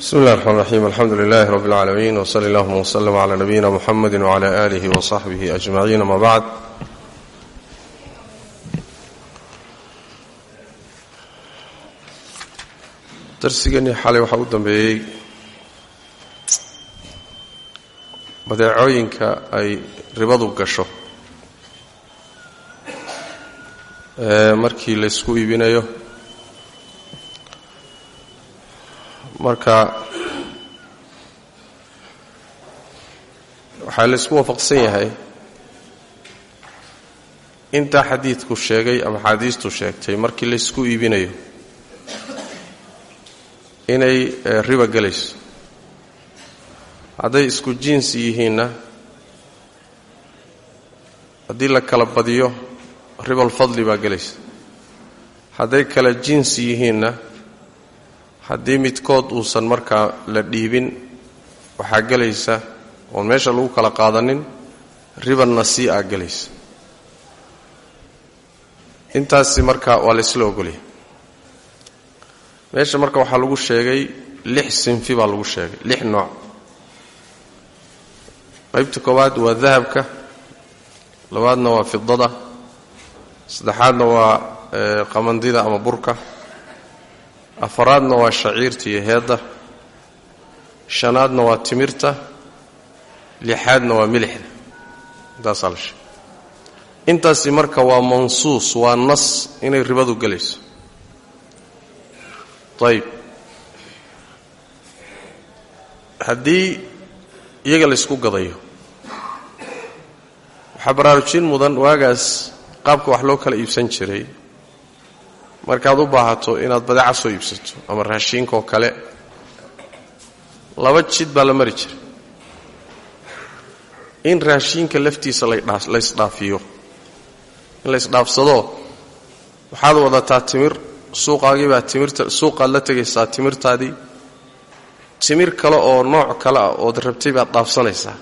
بسم الله الرحمن الرحيم الحمد لله رب العالمين وصلى اللهم وسلم على نبينا محمد وعلى آله وصحبه أجمعين ما بعد darsigani xalay waxaa u dambeeyey badeecooyinka ay ribadu gasho markii laysku iibinayo marka waxaa laysku waafaqsan yahay intaa xadiidku sheegay ama xaadiistu sheegtay markii laysku iibinayo inay riba gelayso. Hadday isku jinsi yihiinna haddii la kala badiyo ribalfadli baa gelaysa. Hadday kala jinsi yihiinna haddii midkood uusan markaa la dhiibin waxaa gelaysa oon meesha lagu kala qaadanin riba nasii'a gelaysa. Intaasi marka waa laysla ogolya meesha marka waxaa lagu sheegay lix sinfi baa lagu sheegay lix nooc. Qaybta koowaad waa dahabka labaadna waa fidada saddexaadna waa qamandida ama burka afaraadna waa shaciirta iyo heedda. Shanaadna waa timirta. Lixaadna waa milixda. Intaasaa la sheegay intaasi marka waa mansuus waa nas inay ribadu gelayso ayib haddii iyaga laysku gadayo waxaa baraarujin mudan waagaas qaabka wax loo kala iibsan jiray markaad u baahato inaad badeeca soo iibsato ama raashiinkaoo kale laba jid baa la mari jiray. In raashiinka laftiisa laysdhaafiyo in laysdhaafsado waxaad wadataa timir suuqaagii baa timirta suuqaad la tegaysaa timirtaadii. Timir kale oo nooc kale ah ood rabtay baad dhaafsanaysaa.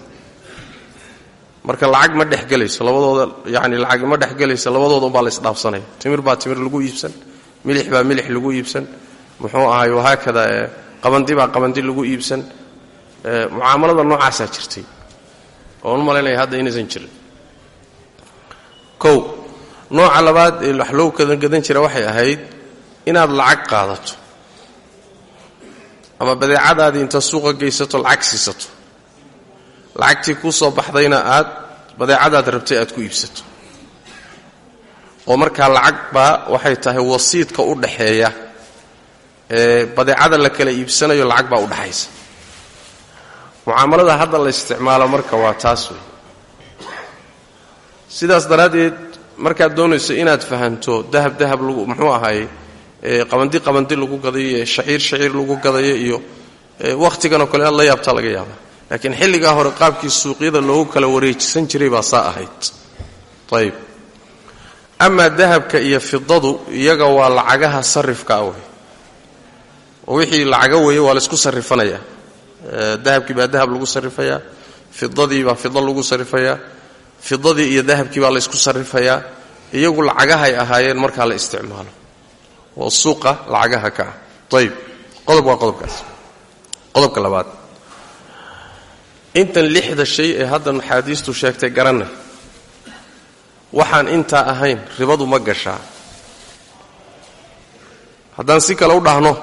Marka lacag ma dhexgelayso labadooda yacni lacag ma dhexgelayso labadooda umbaa la isdhaafsanaya. Timir baa timir lagu iibsan milix baa milix lagu iibsan. Muxuu ahay wahaakada qabandi baa qabandi lagu iibsan. Mucaamalada noocaasaa jirtay. Oon u malaynaya hadda inaysan jirin. Kow nooca labaad ee wax loo gadan jira waxay ahayd inaad lacag qaadato. Ama badeecadaadii inta suuqa geysato lacag siisato. Lacagtii kuu soo baxdayna aad badeecadaad rabtay aad ku iibsato oo markaa lacag baa waxay tahay wasiidka u dhaxeeya ee badeecada la kala iibsanayo lacag baa u dhaxaysa. Mucaamalada hadda la isticmaalo marka waa taas wey sidaas daraaddeed markaad doonayso inaad fahanto dahab dahab lagu muxuu ahaay qabandi qabandi lagu gadayo iyo shaciir shaciir lagu gadayo iyo wakhtiganoo kale inaad la yaabtaa laga yaaba laakiin xilligaa hore qaabkii suuqyada loogu kala wareejisan jiray baa saa ahayd. Ayib amaa dahabka iyo fidadu iyaga waa lacagaha sarifka ah wey. Oo wixii lacaga weeye waa laysku sarifanayaa. Dahabkii baa dahab lagu sarifayaa fidadii baa fido lagu sarifayaa fidadii iyo dahabkii baa laysku sarifayaa. Iyagu lacagahay ahaayeen markaa la isticmaalo. Oo suuqa lacagaha ka ah. Qodob waa qodobkaas. Qodobka labaad. Intan lixda shay ee haddan axaadiistu sheegtay garanay waxaan intaa ahayn ribadu ma gashaa. Haddaan si kale u dhahno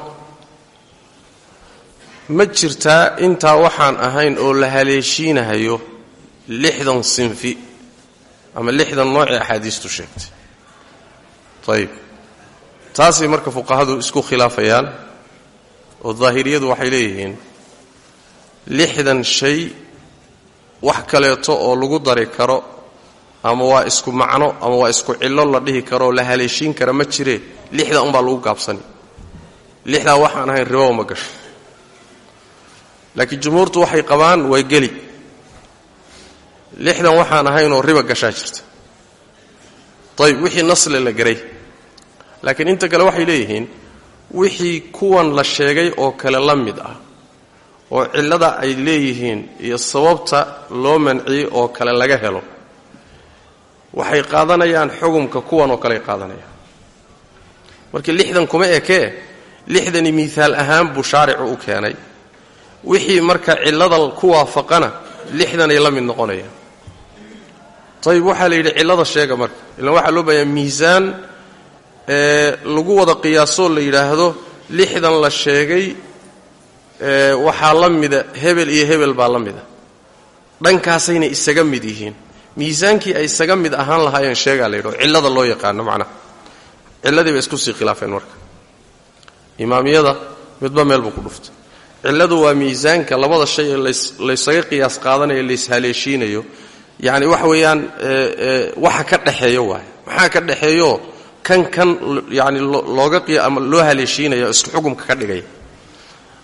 ma jirtaa intaa waxaan ahayn oo la haleeshiinahayo lixdan sinfi ama lixdan noocee axaadiistu sheegtay. Ayib taasay marka fuqahadu isku khilaafayaan oo daahiriyadu waxay leeyihiin lixdan shay wax kaleeto oo lagu dari karo ama waa isku macno ama waa isku cillo la dhihi karo oo la haleeshiin kara ma jiree lixda unbaa lagu gaabsani. Lixdaa waxaan ahayn riboba ma gasho. Laakiin jumhuurtu waxay qabaan way geli. Lixdan waxaan ahaynoo riba gashaa jirta. Ayb wixii nasle la garay. Laakiin inta kale waxay leeyihiin wixii kuwan la sheegay oo kale la mid ah oo cillada ay leeyihiin iyo sababta loo manciyey oo kale laga helo waxay qaadanayaan xugumka kuwan oo kaleay qaadanayaan. Markii lixdan kuma ekee lixdani miihaal ahaan buu shaaricu u keenay. Wixii marka cillada ku waafaqana lixdanay la mid noqonayaan. Ayib waxaa la yidhi cillada sheega marka. Ilaan waxaa loo baayaa miisaan lagu wada qiyaasoo la yidhaahdo lixdan la sheegay waxaa la mida hebel iyo hebel baa la mida. Dhankaasayna isaga mid yihiin miisaankii ay isaga mid ahaan lahaayeen sheegaa la yidhi oo cillada loo yaqaano macnaha cilladii bay isku sii khilaafeen marka. Imaamiyada midba meel buu ku dhuftay. Cilladu waa miisaanka labada shay ee laysaga qiyaas qaadanayo layshaleeshiinayo yacni waxa weeyaan waxa ka dhexeeyo waay maxaa ka dhexeeyo kan kan yani looga ama loo haleeshiinaya isku xukumka ka dhigaya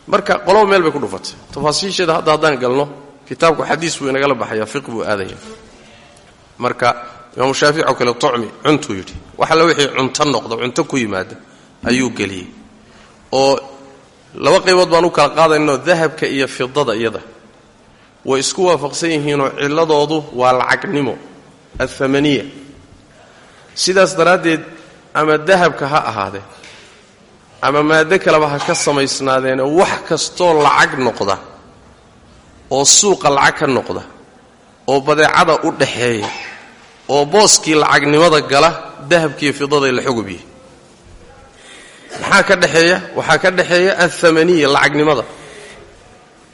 marka qoloba meel bay ku dhufatay. Tafaasiisheeda hadda haddaan galno kitaabku xadiis buu inagala baxaya fiq buu aadaya marka imaamu shaafici oo kale tocmi cuntuu yidhi wax alle wixii cunto noqda cunto ku yimaada ayuu geliyey. Oo laba qaybood baan u kala qaadaynoo dahabka iyo fidada iyada. Way isku waafaqsan yihiinoo cilladoodu waa lacagnimo athamaniya sidaas daraaddeed ama dahabka ha ahaadee ama maado kaleba ha ka samaysnaadeene wax kastoo lacag noqda oo suuqa lacag ka noqda oo badeecada u dhaxeeya oo booskii lacagnimada gala dahabkiiyo fidaday la xugubyihi maxaa ka dhexeeya waxaa ka dhexeeya athamaniya lacagnimada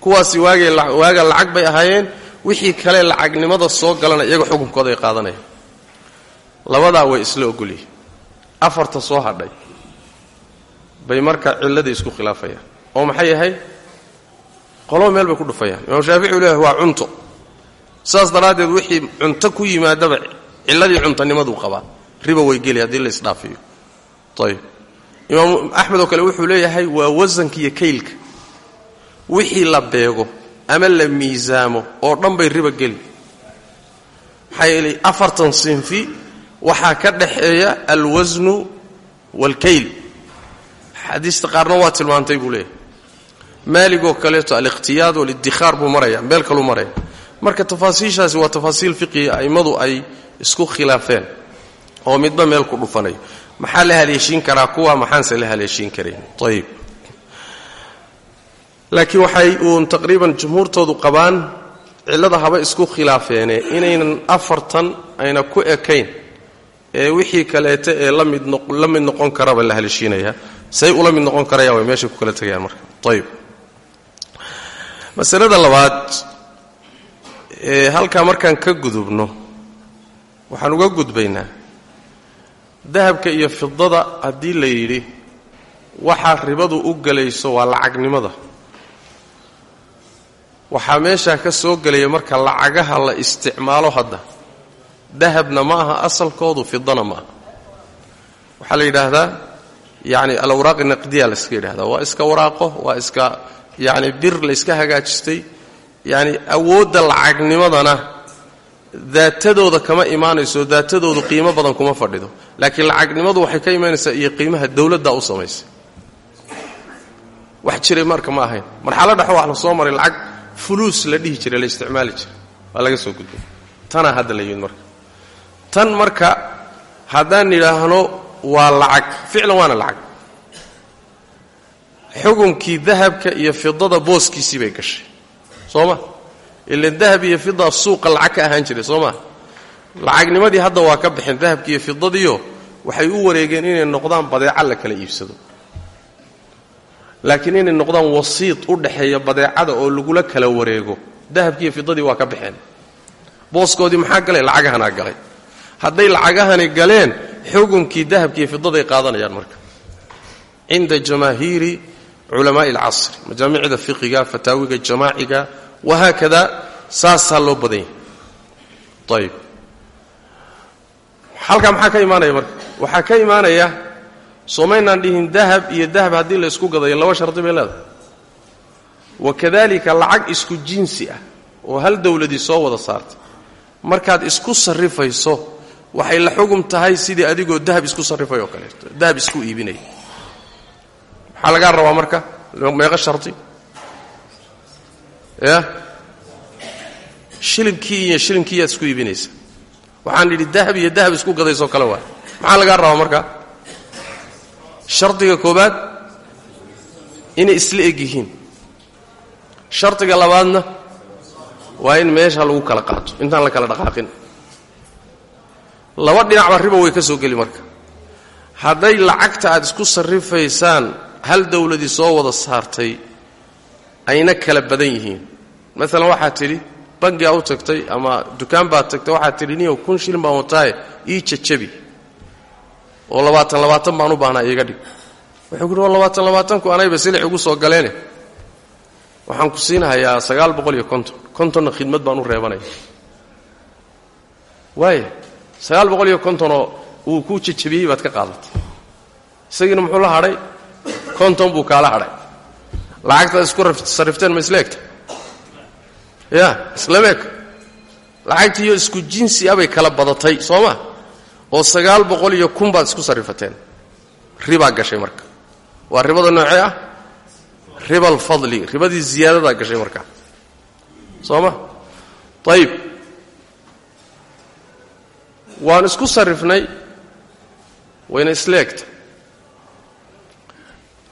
kuwaasi waagay waaga lacag bay ahaayeen wixii kale lacagnimada soo galana iyaga xukunkooda ay qaadanayaan labadaa way isla ogolyihin afarta soo hadhay bay marka cilladii isku khilaafayaan. Oo maxay yahay qoloba meel bay ku dhufayaan. Imaam shaafici u leeyahay waa cunto. Saas daraaddeed wixii cunto ku yimaadaba cilladii cuntanimaduu qabaa riba way geli haddii la isdhaafiyo. Ayib imaam axmed oo kale wuxuu leeyahay waa wasanka iyo kaylka. Wixii la beego ama la miisaamo oo dhan bay riba geli. Maxaa yeelay afartan sinfi waxaa ka dhaxeeya alwasnu waalkayl xadiista qaarna waa tilmaantay buu leeyahay. Maaligoo kaleeto alikhtiyaad waliddikhaar buu maraya meel kaluu maraya marka tafaasiishaasi waa tafaasiil fiqiga a'immadu ay isku khilaafeen oo midba meel ku dhufanayo maxaa la haleeshiin karaa? Kuwa maxaanse la haleeshiin karayn ayib laakiin waxay uun taqriiban jumhuurtoodu qabaan cillada haba isku khilaafeene. Inaynan afartan ayna ku ekayn ee wixii kaleeta ee la mid noqon karaba la haleeshiinaya. Say ula mid noqon karayaan way meeshay ku kala tegayaan marka. Ayib masalada labaad halkaa markaan ka gudubno waxaan uga gudbaynaa dahabka iyo fidada haddii la yidhi waxaa ribadu u gelayso waa lacagnimada. Waxaa meeshaa ka soo gelaya marka lacagaha la isticmaalo hadda. Dahabna ma aha asalkoodu fidana ma aha. Waxaa la yidhaahdaa yacni alawraaqi naqdiya la iska yidhahdaa waa iska waraaqo waa iska yacni bir la yska hagaajistay. Yacni awoodda lacagnimadana daatadooda kama imaanayso daatadoodu qiimo badan kuma fadhido. Laakiin lacagnimadu waxay ka imaanaysaa iyo qiimaha dawladdaa u samaysay. Wax jiray marka ma ahayn. Marxalo dhex wax la soo maray lacag fuluus la dhihi jiray la isticmaali jiray. Waa laga soo gudbay. Tanaa hadda la yimid marka. Tan marka haddaan nidhaahno waa lacag ficlan waana lacag. Xukunkii dahabka iyo fidada booskiisii bay gashay. Soo ma ilan dahab iyo fidaa suuqa lacag ka ahaan jiray soo ma? Lacagnimadii hadda waa ka baxeen dahabki iyo fidadiio waxay u wareegeen inay noqdaan badeeca la kala iibsado. Laakiin inay noqdaan wasiid u dhaxeeya badeecada oo lagula kala wareego dahabkiiyo fidadii waa ka baxeen booskoodii maxaa galay? Lacagahanaa galay. Hadday lacagahani galeen xukunkii dahabkiiyo fidaday qaadanayaan marka. Cinda jamaahiiri culamaai alcasri majaamicda fiqiga fataawiga jamaaciga wahaakada saasaa loo badan yahay ayib halkaa maxaa ka imaanaya marka? waxaa ka imaanaya soomaynaan dhihin dahab iyo dahab haddii la isku gadayo laba shardi bay leedahay. wakadalika lacag isku jinsi ah oo hal dawladii soo wada saartay. markaad isku sarrifayso waxay la xugum tahay sidii adigoo dahab isku sarrifay kaleeto dahab isku iibinaya maxaa lagaa rabaa marka? meeqo sharti ya? Shilinkii iyo shilinkii isku iibinaysa. Waxaan idhi dahab iyo dahab isku gadaysoo kale waay maxaa lagaa rabaa marka? Shardiga koobaad inay isla eg yihiin. Shardiga labaadna waa in meesha lagu kala qaato intaan la kala dhaqaaqin. Laba dhinacba riba way ka soo geli marka. Hadday lacagta aad isku sarrifaysaan hal dawladii soo wada saartay ayna kala badan yihiin maalan waxaad tidhi bangigaa u tagtay ama dukaan baad tagtay waxaad tidhi niyow kun shilin baan wataaye ii jajabi oo labaatan labaatan baan u baahnaa iiga dhig. Wuxuu kuhi waa labaatan labaatanku anayba silix ugu soo galeene. Waxaan ku siinahayaa sagaal boqol iyo konton. Kontonna khidmad baan u reebanaya. Waaya sagaal boqol iyo uu kuu jajabiyey baad ka qaadatay. Isagiina muxuu la hadhay? Konton buu kaala hadhay. Lacagtaad isku sarrifteen ma isla egta ya islama eg lacagtiiyo isku jinsi abay kala badatay soo ma? Oo sagaal boqol iyo kun baad isku sarrifateen. Ribaa gashay marka. Waa ribada noocee ah? Riba alfadli ribadii ziyaadadaa gashay markaa soo ma? Ayib waan isku sarrifnay wayna isla egta.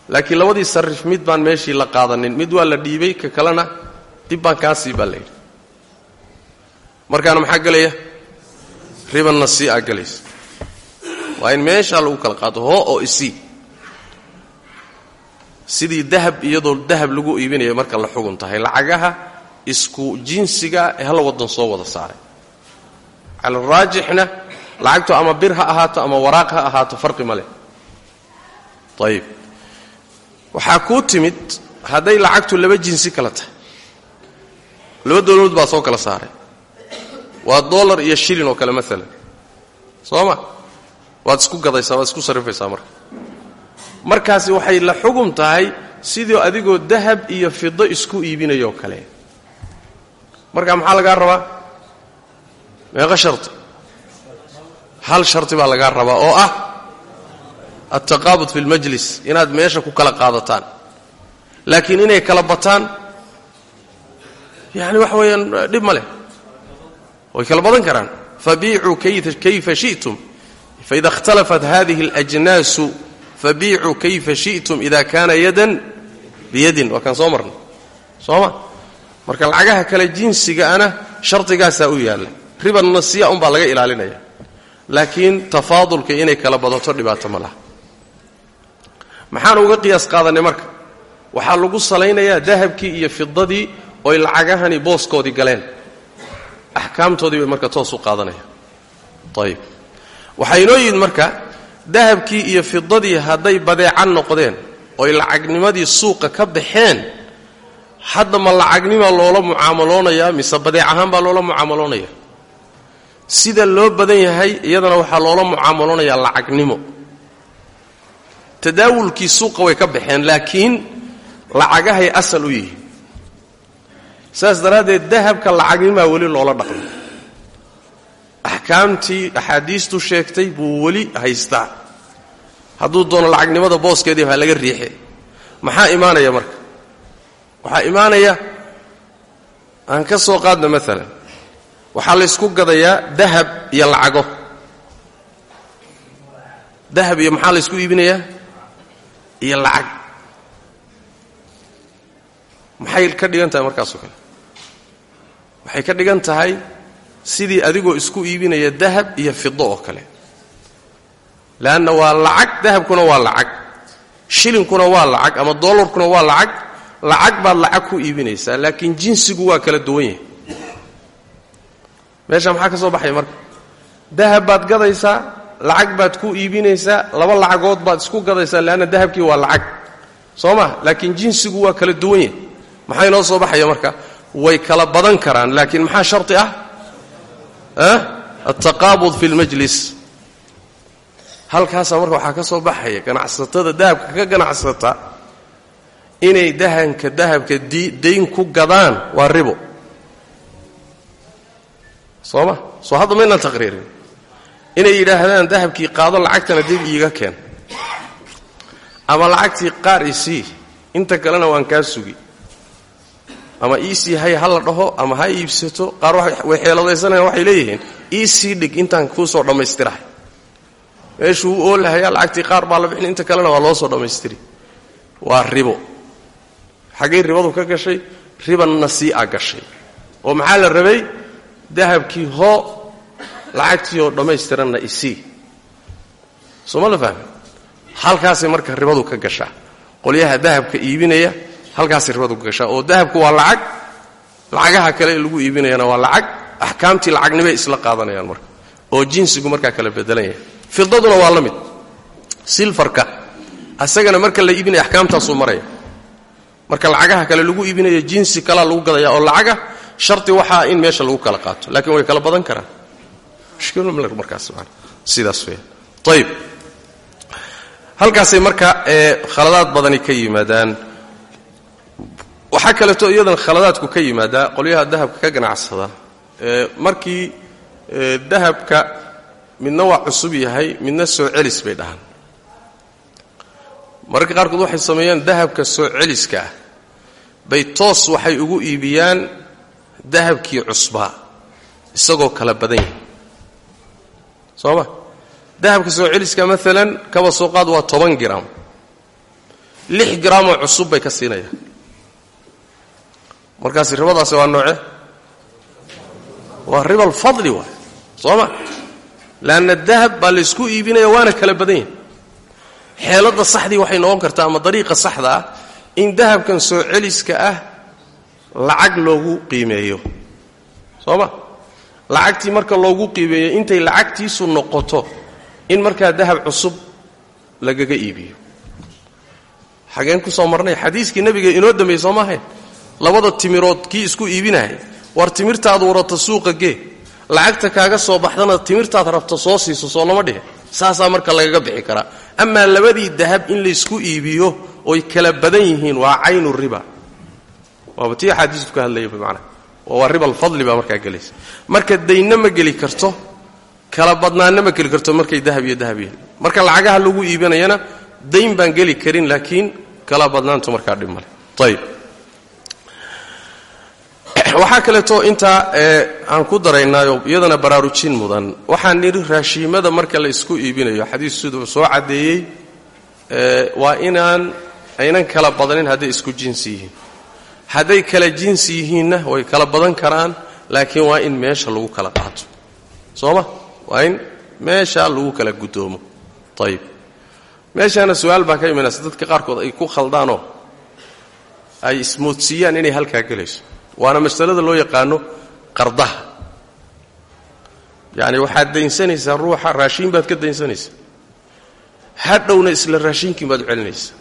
Laakiin labadii sarrif mid baan meeshii la qaadanin. Mid waa la dhiibay ka kalena dib baan kaa sii baa layidhi markaana maxaa gelaya ribanna sii aa gelaysa waa in meeshaa lagu kala qaato hoo oo isii. Sidii dahab iyadoo dahab lagu iibinayo marka la xugun tahay. Lacagaha isku jinsiga ee hal waddan soo wada saaray. Cala raajixna lacagtu ama bir ha ahaato ama waraaq ha ahaato farqi ma leh. Ayib waxaa kuu timid hadday lacagtu laba jinsi kala tahay laba dowladood baa soo kala saaray. Waa dollar iyo shilin oo kale maalan soo ma? Waad isku gadaysaa waad isku sarrifaysaa marka. Markaasi waxay la xugum tahay sidii adigoo dahab iyo fido isku iibinayoo kale. Marka maxaa lagaa rabaa? Meeqo sharti. Hal sharti baa lagaa rabaa oo ah altaqaabud fi lmajlis inaad meesha ku kala qaadataan. Laakiin inay kala bataan yani waxa weeyaan dhib ma leh. Way kala badan karaan. Fabiicuu kayfa shi'tum? Faida اkhtalafat hadihi اlajnaasu fabiicuu kayfa shi'tum ida kaana yadan? Biyadin. Waa kaan soo marnay. Soo ma? Marka lacagaha kale jinsigaana shardigaasaa u yaalla. Ribanna siya unbaa laga ilaalinaya. Laakiin tafaadulka inay kala badato dhibaato ma laha. Maxaan uga qiyaas qaadanay marka? Waxaa lagu salaynayaa dahabkii iyo fidadii oy lacagahani booskoodii galeen. Axkaamtoodii bay marka toos u qaadanaya ayib waxaa inoo yimid marka dahabkii iyo fidadii hadday badeecan noqdeen oy lacagnimadii suuqa ka baxeen hadda ma lacagnima loola mucaamaloonayaa mise badeec ahaan baa loola mucaamaloonaya? Sida loo badan yahay iyadana waxaa loola mucaamaloonayaa lacagnimo. Tadaawulkii suuqa way ka baxeen laakiin lacagahay asal u yihiin saas daraaddeed dahabka lacagnimaa weli loola dhaqmo axkaamtii axaadiistu sheegtay buu weli haystaa. Hadduu doono lacagnimada booskeedii ha laga riixe maxaa imaanaya marka? Waxaa imaanaya aan ka soo qaadno maalan waxaa laysku gadayaa dahab iyo lacago. Dahab iyo maxaa laysku iibinayaa? Iyo lacag. Maxay ka dhigan tahay markaasoo kale waxay ka dhigan tahay sidii adigoo isku iibinaya dahab iyo fido oo kale. Leanna waa lacag dahabkuna waa lacag. Shilinkuna waa lacag ama dollarkuna waa lacag. Lacag baad lacag ku iibinaysaa laakiin jinsigu waa kala duwan yahay. Meesha maxaa ka soo baxaya marka? Dahab baad gadaysaa lacag baad ku iibinaysaa laba lacagood baad isku gadaysaa leanna dahabkii waa lacag. Soo ma? Laakiin jinsigu waa kala duwan yahay. Maxaa inoo soo baxaya marka way kala badan karaan laakiin maxaa sharti ah? Altaqaabud fi lmajlis halkaasaa marka waxaa ka soo baxaya ganacsatada dahabka ka ganacsata inay dahanka dahabka dayn ku gadaan waa ribo. Soo ma? Soo hadda maynaan taqriirin. Inay yidhaahdaan dahabkii qaado lacagtana dib iiga keen. Ama lacagtii qaar isii inta kalena waan kaa sugi ama iisii hay ha la dhaho ama ha iibsato qaar way xeeladaysanayaan waxay leeyihiin iisii dhig intaan kuu soo dhammaystirahay. Meeshuu u oolahayaa lacagtii qaar baa la bixin inta kalena waa loo soo dhammaystiri. Waa ribo. Xaggay ribadu ka gashay ribanna sii a gashay. Oo maxaa la rabay? Dahabkii hoo lacagtii oo dhammaystiranna isii sooma la fahmi halkaasay marka ribadu ka gashaa. Qolyaha dahabka iibinaya halkaasay ribadu gashaa oo dahabku waa lacag. Lacagaha kale ee lagu iibinayana waa lacag. Axkaamtii lacagnimay isla qaadanayaan marka. Oo jinsigu markaa kala bedelan yahay fidaduna waa la mid. Silfarka. Asagana marka la iibinaya axkaamtaasuu maraya. Marka lacagaha kale lagu iibinayo jinsi kalaa lagu gadaya oo lacaga sharti waxaa in meesha lagu kala qaato. Laakiin way kala badan karaan. Markaas sidaas weya ayib halkaasay marka khaladaad badani ka yimaadaan waxaa kaleeto iyadan khaladaadku ka yimaadaa qolyaha dahabka ka ganacsada markii dahabka midna waa cusub yahay midna soo celis bay dhahaan. Mararka qaarkood waxay sameeyaan dahabka soo celiska ah. Bay toos waxay ugu iibiyaan dahabkii cusbaa isagoo kala badan yahay. Soo dahabka soo celiska maalan kaba soo qaad waa toban gram. Lix gramoo cusub bay ka siinayaan markaasi ribadaasi waa nooce. Waa riba alfadli waay. Soo ma? Leanna dahab baa laysku iibinaya waana kala badan yahay. Xeeladda saxdii waxay noqon kartaa ama dariiqa saxda ah in dahabkan soo celiska ah lacag loogu qiimeeyo. Soo ma? Lacagtii marka loogu qiimeeyo intay lacagtiisu noqoto in markaa dahab cusub lagaga iibiyo. Xageen ku soo marnay xadiiskii nebiga inoo dambeeyey soo maahayn labada timirood kii isku iibinahay war timirtaad warata suuqa gee. Lacagta kaaga soo baxdana timirtaad rabta soo siiso soo lama dhihe saasaa marka lagaga bixi karaa amaa labadii dahab in laysku iibiyo oy kala badan yihiin waa caynu riba. Waaba tii axaadiisku ka hadlaya bimacnaa waa riba alfadli baa markaa gelaysa. Marka daynna ma geli karto. Kala badnaanna ma geli karto markay dahab iyo dahab yihiin. Marka lacagaha lagu iibinayana dayn baan geli karin laakiin kala badnaantu markaa dhib male waxaa kaleeto intaa aan ku daraynaayo iyadana baraarujin mudan. Waxaan nidhi raashiimada marka la isku iibinayo xadiis siduu soo caddeeyey waa inaan aynan kala badanin hadday isku jinsi yihiin. Hadday kala jinsi yihiinna way kala badan karaan laakiin waa in meesha lagu kala qaato. Soo ma waa in meesha lagu kala guddoomo ayib meeshaana su'aal baa ka imanaysa dadka qaarkood ay ku khaldaanoo ay ismoodsiiyaan inay halkaa gelayso waana masalada loo yaqaano qardaha. Yacni waxaad daynsanaysaa ruuxa raashiin baad ka daynsanaysaa. Hadhowna isla raashiinkiin baad celinaysaa.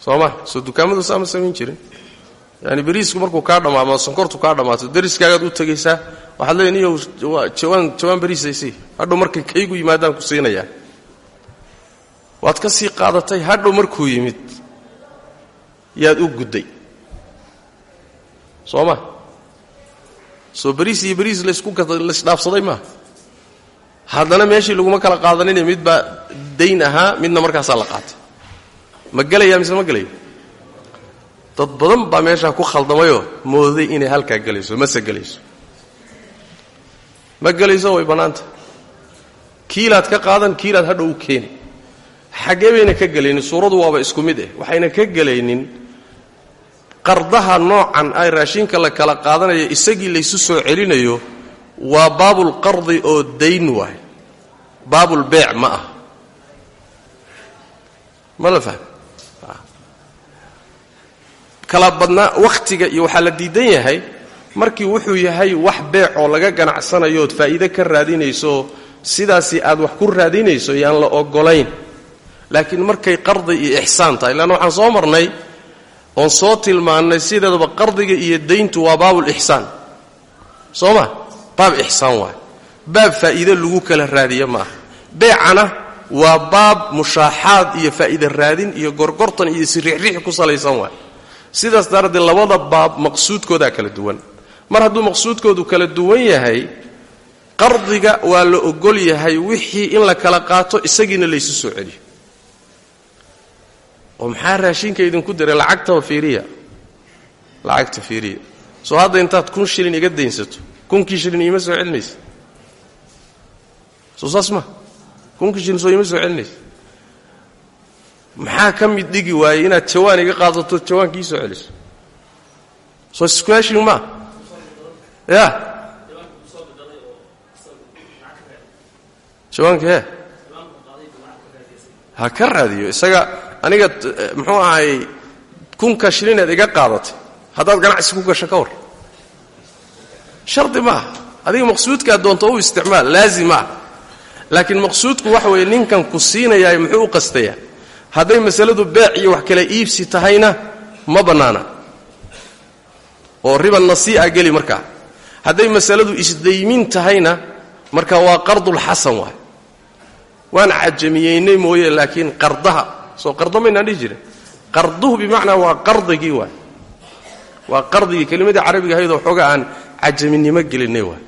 Soo soo dukaamadu saama samayn jirin. Yaani beriisku markuu kaa dhammaamo sonkortu kaa dhammaato dariskaagaad u tegaysaa waxaad leeya niyow jawaan jawaan beriisaysii hadhow markay kaygu yimaadaan ku siinayaa waad ka sii qaadatay hadhow markuu yimid yaad u gudday soo ma soo beriis iyo beriis laysdhaafsaday maaha haddana meeshii laguma kala qaadanine mid baa dayn ahaa midna markaasaa la qaatay. Ma gelaya mise ma gelayo dad badan baa meeshaa ku khaldamayoo mooday inay halkaa gelayso mase gelayso. Ma gelayso way bannaanta. Kiilaad ka qaadan kiilaad hadhow u keeni xaggee bayna ka gelaynin suuradu waaba isku mid eh. Waxayna ka gelaynin qardaha noocan ay raashinka la kala qaadanaya isagii laysu soo celinayo waa baabulqardi oo dayn waay. Baabulbeec ma ah. Ma la fahmi? Kala badnaa wakhtiga iyo waxaa la diidan yahay markii wuxuu yahay wax beec oo laga ganacsanayo ood faa'iide ka raadinayso sidaasi aad wax ku raadinayso yaan la ogolayn laakiin markay qardi iyo ixsaan tahay leanna waxaan soo marnay oon soo tilmaannay sideedaba qardiga iyo dayntu waa baabulixsaan soo ma baab ixsaan waay. Baab faa'iide lagu kala raadiya ma aha beecana waa baab mushaaxaad iyo faa'iide raadin iyo gorgortan iyo siriixriix ku salaysan waay. Sidaas daraaddeed labada baab maqsuudkoodaa kala duwan. Mar hadduu maqsuudkoodu kala duwan yahay qardiga waa la ogol yahay wixii in la kala qaato isagiina laysu soo celiyo oo maxaa raashinka idinku diray? Lacagtaba fiiriya lacagta fiiriya soo hadda intaad kun shilin iga daynsato kunkii shilin iima soo celinaysa. Soo saas ma kunkii shilin soo iima soo celinaysa. Maxaa ka mid dhigi waayey inaad jawaan iga qaadato jawaankii soo celiso soo squashing maa ya. Jawaanka ha ka raadiyo isaga aniga muxuu ahay kunka shilineed iga qaadatay. Haddaad ganacsi ku gasho ka war shardi maaha. Adiga maqsuudkaad doonto u isticmaal laazim maaha laakiin maqsuudku waxa weeye ninkan ku siinayaay muxuu u qastayaa. Hadday masaladu beec iyo wax kala iibsi tahayna ma bannaana. Oo riba nasii'a geli markaa hadday masaladu isdaymin tahayna marka waa qardulxasan waay. Waan cajamiyeynay mooye laakiin qardaha soo qardo maynaan dhihi jirin. Qarduhu bimacnaa waa qardigii waay. Waa qardigii kelimadii carabiga ahaydoo xooga aan cajaminimo gelinay waay.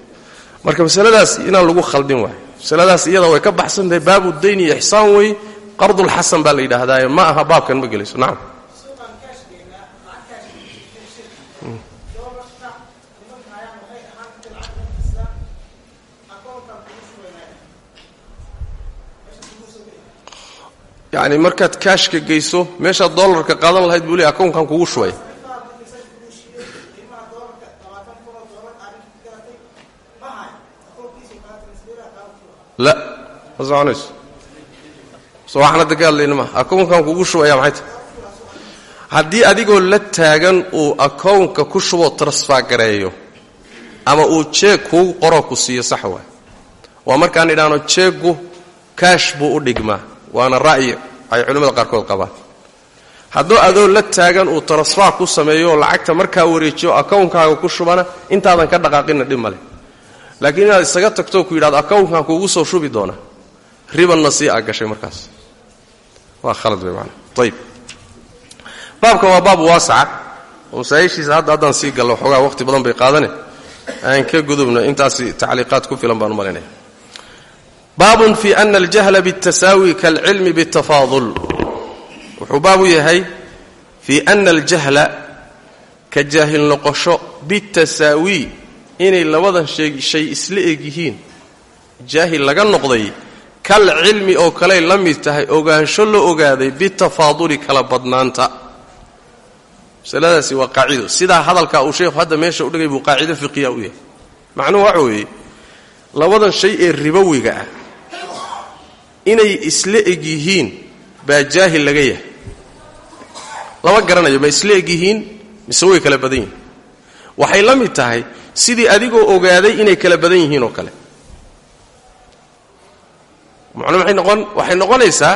Marka masaladaas inaan lagu khaldin waay. Masaladaas iyada way ka baxsan tahay baabu iyo ixsaan wey qardulxasan baa la yidhaahdaaye ma aha baabkan ma gelayso nacam yacni markaad kaashka geyso meeshaad dollarka qaadan lahayd buu leey akownkan kugu shubay. La ma soconayso. So waxaan hadda ka kugu shubaya maxay haddii adigoo la taagan uu akownka ku shuboo transfer gareeyo ama uu jeeg kugu qoroo ku siiyo sax waay. Waa markaan idhaahno jeeggu kaash buu u dhigmaa waana ra'yi ay culimmada qaarkood qabaan. Hadduu adoo la taagan uu transfer ku sameeyo lacagta markaa wareejiyo akownkaaga ku shubana intaadan ka dhaqaaqinna dhib male laakiin inaad isaga tagtoo ku yidhahdo akownkan kuugu soo shubi doona. Ribanna sii a gashay markaas. Waa khalad wey maana ayib baabkan waa baab waasaca oo masaa'ishiisa hadda haddaan sii gallo waxoogaa waqti badan bay qaadane. Aan ka gudubno intaasi tacliiqaad ku filan baan u malaynaya baabun fi ana aljahla biاtasaawi kaalcilmi biاtafaadul wuxuu baab u yahay fii ana aljahla ka jaahil noqosho bitasaawi inay labadan shay isla eg yihiin. Jaahil laga noqday kal cilmi oo kaley la mid tahay ogaansho la ogaaday bitafaaduli kala badnaanta. Masaladaasi waa qaacido. Sidaa hadalkaa uu sheekhu hadda meesha u dhigay buu qaacido fiqiya u yahay. Macnuhu waxa weeye labadan shay ee ribowiga ah inay isla eg yihiin baa jaahil laga yahay. Lama garanayo ma isla eg yihiin mise way kala badan yihiin. Waxay la mid tahay sidii adigoo ogaaday inay kala badan yihiin oo kale. Waxay noqonaysaa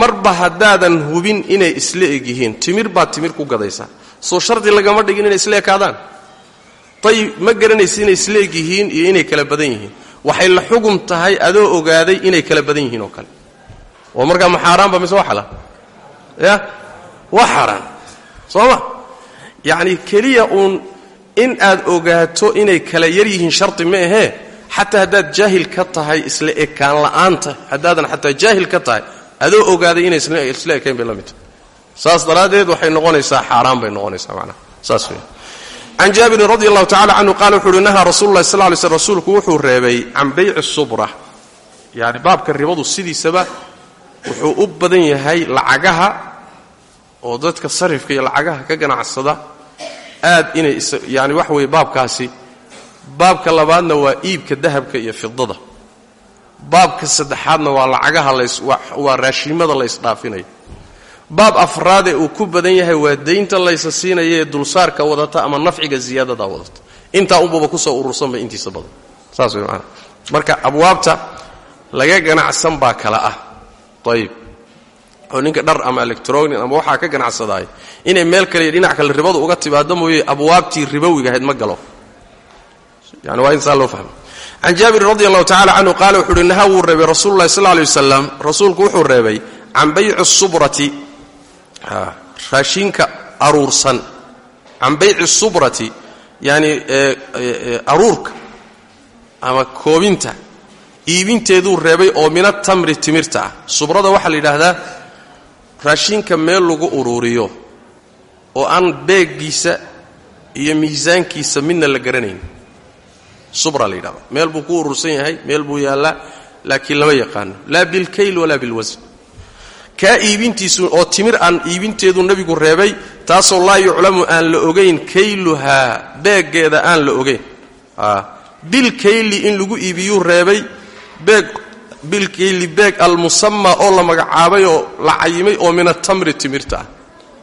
marba haddaadan hubin inay isla eg yihiin. Timir baad timir ku gadaysaa soo shardi lagama dhigin inay isla ekaadaan. Ayib ma garanaysa inay isla eg yihiin iyo inay kala badan yihiin waxay la xugum tahay adoo ogaaday inay kala badan yihiin oo kale. Oo markaa ma xaaraanba mise waa xalaan? Ya? Waa xaaraan. Soo ma yacni keliya uun in aad ogaato inay kala yar yihiin shardi ma ahee? Xataa haddaad jaahil ka tahay isla ekaan la'aanta haddaadan xataa jaahil ka tahay adoo ogaaday inay isla ekayn bay la mid tahay. Saas daraaddeed waxay noqonaysaa xaaraan bay noqonaysaa macnaha. Saas wey can jaabirin radi allahu tacala canhu qaala wuxu uhi nahaa rasulu lahi sal ly sl rasuulku wuxuu reebay can bayci subra yani baabka ribadu sidiisaba wuxuu u badan yahay lacagaha oo dadka sarifka iyo lacagaha ka ganacsada aad inay yani waxa weeye baabkaasi baabka labaadna waa iibka dahabka iyo fidada baabka saddexaadna waa lacagaha waa raashimada la ysdhaafinayo baab afraadee uu ku badan yahay waa daynta laysa siinaya ee dulsaarka wadata ama nafciga ziyaadada wadata. Intaa unbuba ku soo urursanba intiisa badan. Saas way maanaa marka abwaabta laga ganacsan baa kala ah. Ayib oo ninka dhar ama electronic ama waxaa ka ganacsadaay inay meel kale dhinac kale ribadu uga timaado mooye abwaabtii ribowiga ahayd ma galo. Yani waa in saa loo fahmo. Can jaabirin radi allahu tacala canhu wuxuu uhi naha reebay rasulu llahi sal wasalam rasuulku wuxuu reebay can bayci subrati raashinka aruursan can bayci subrati yacani aruurka ama koobinta iibinteeduu reebay oo mina tamri timirta ah. Subrada waxaa la yidhaahdaa raashinka meel lagu uruuriyo oo aan beeggiisa iyo miisaankiisa midna la garanayn. Subra la yidhahda meel buu ku urursan yahay meel buu yaallaa laakiin lama yaqaano. Laa bilkayl walaa bilwasn kaa iibintiisu oo timir aan iibinteedu nebigu reebay taasoo laa yuclamu aan la ogayn kayluhaa beeggeeda aan la ogayn bilkayli in lagu iibiyuu reebay beeg bilkayli beeg almusamaa oo la magacaabay oo la cayimay oo min atamri timirta. Ah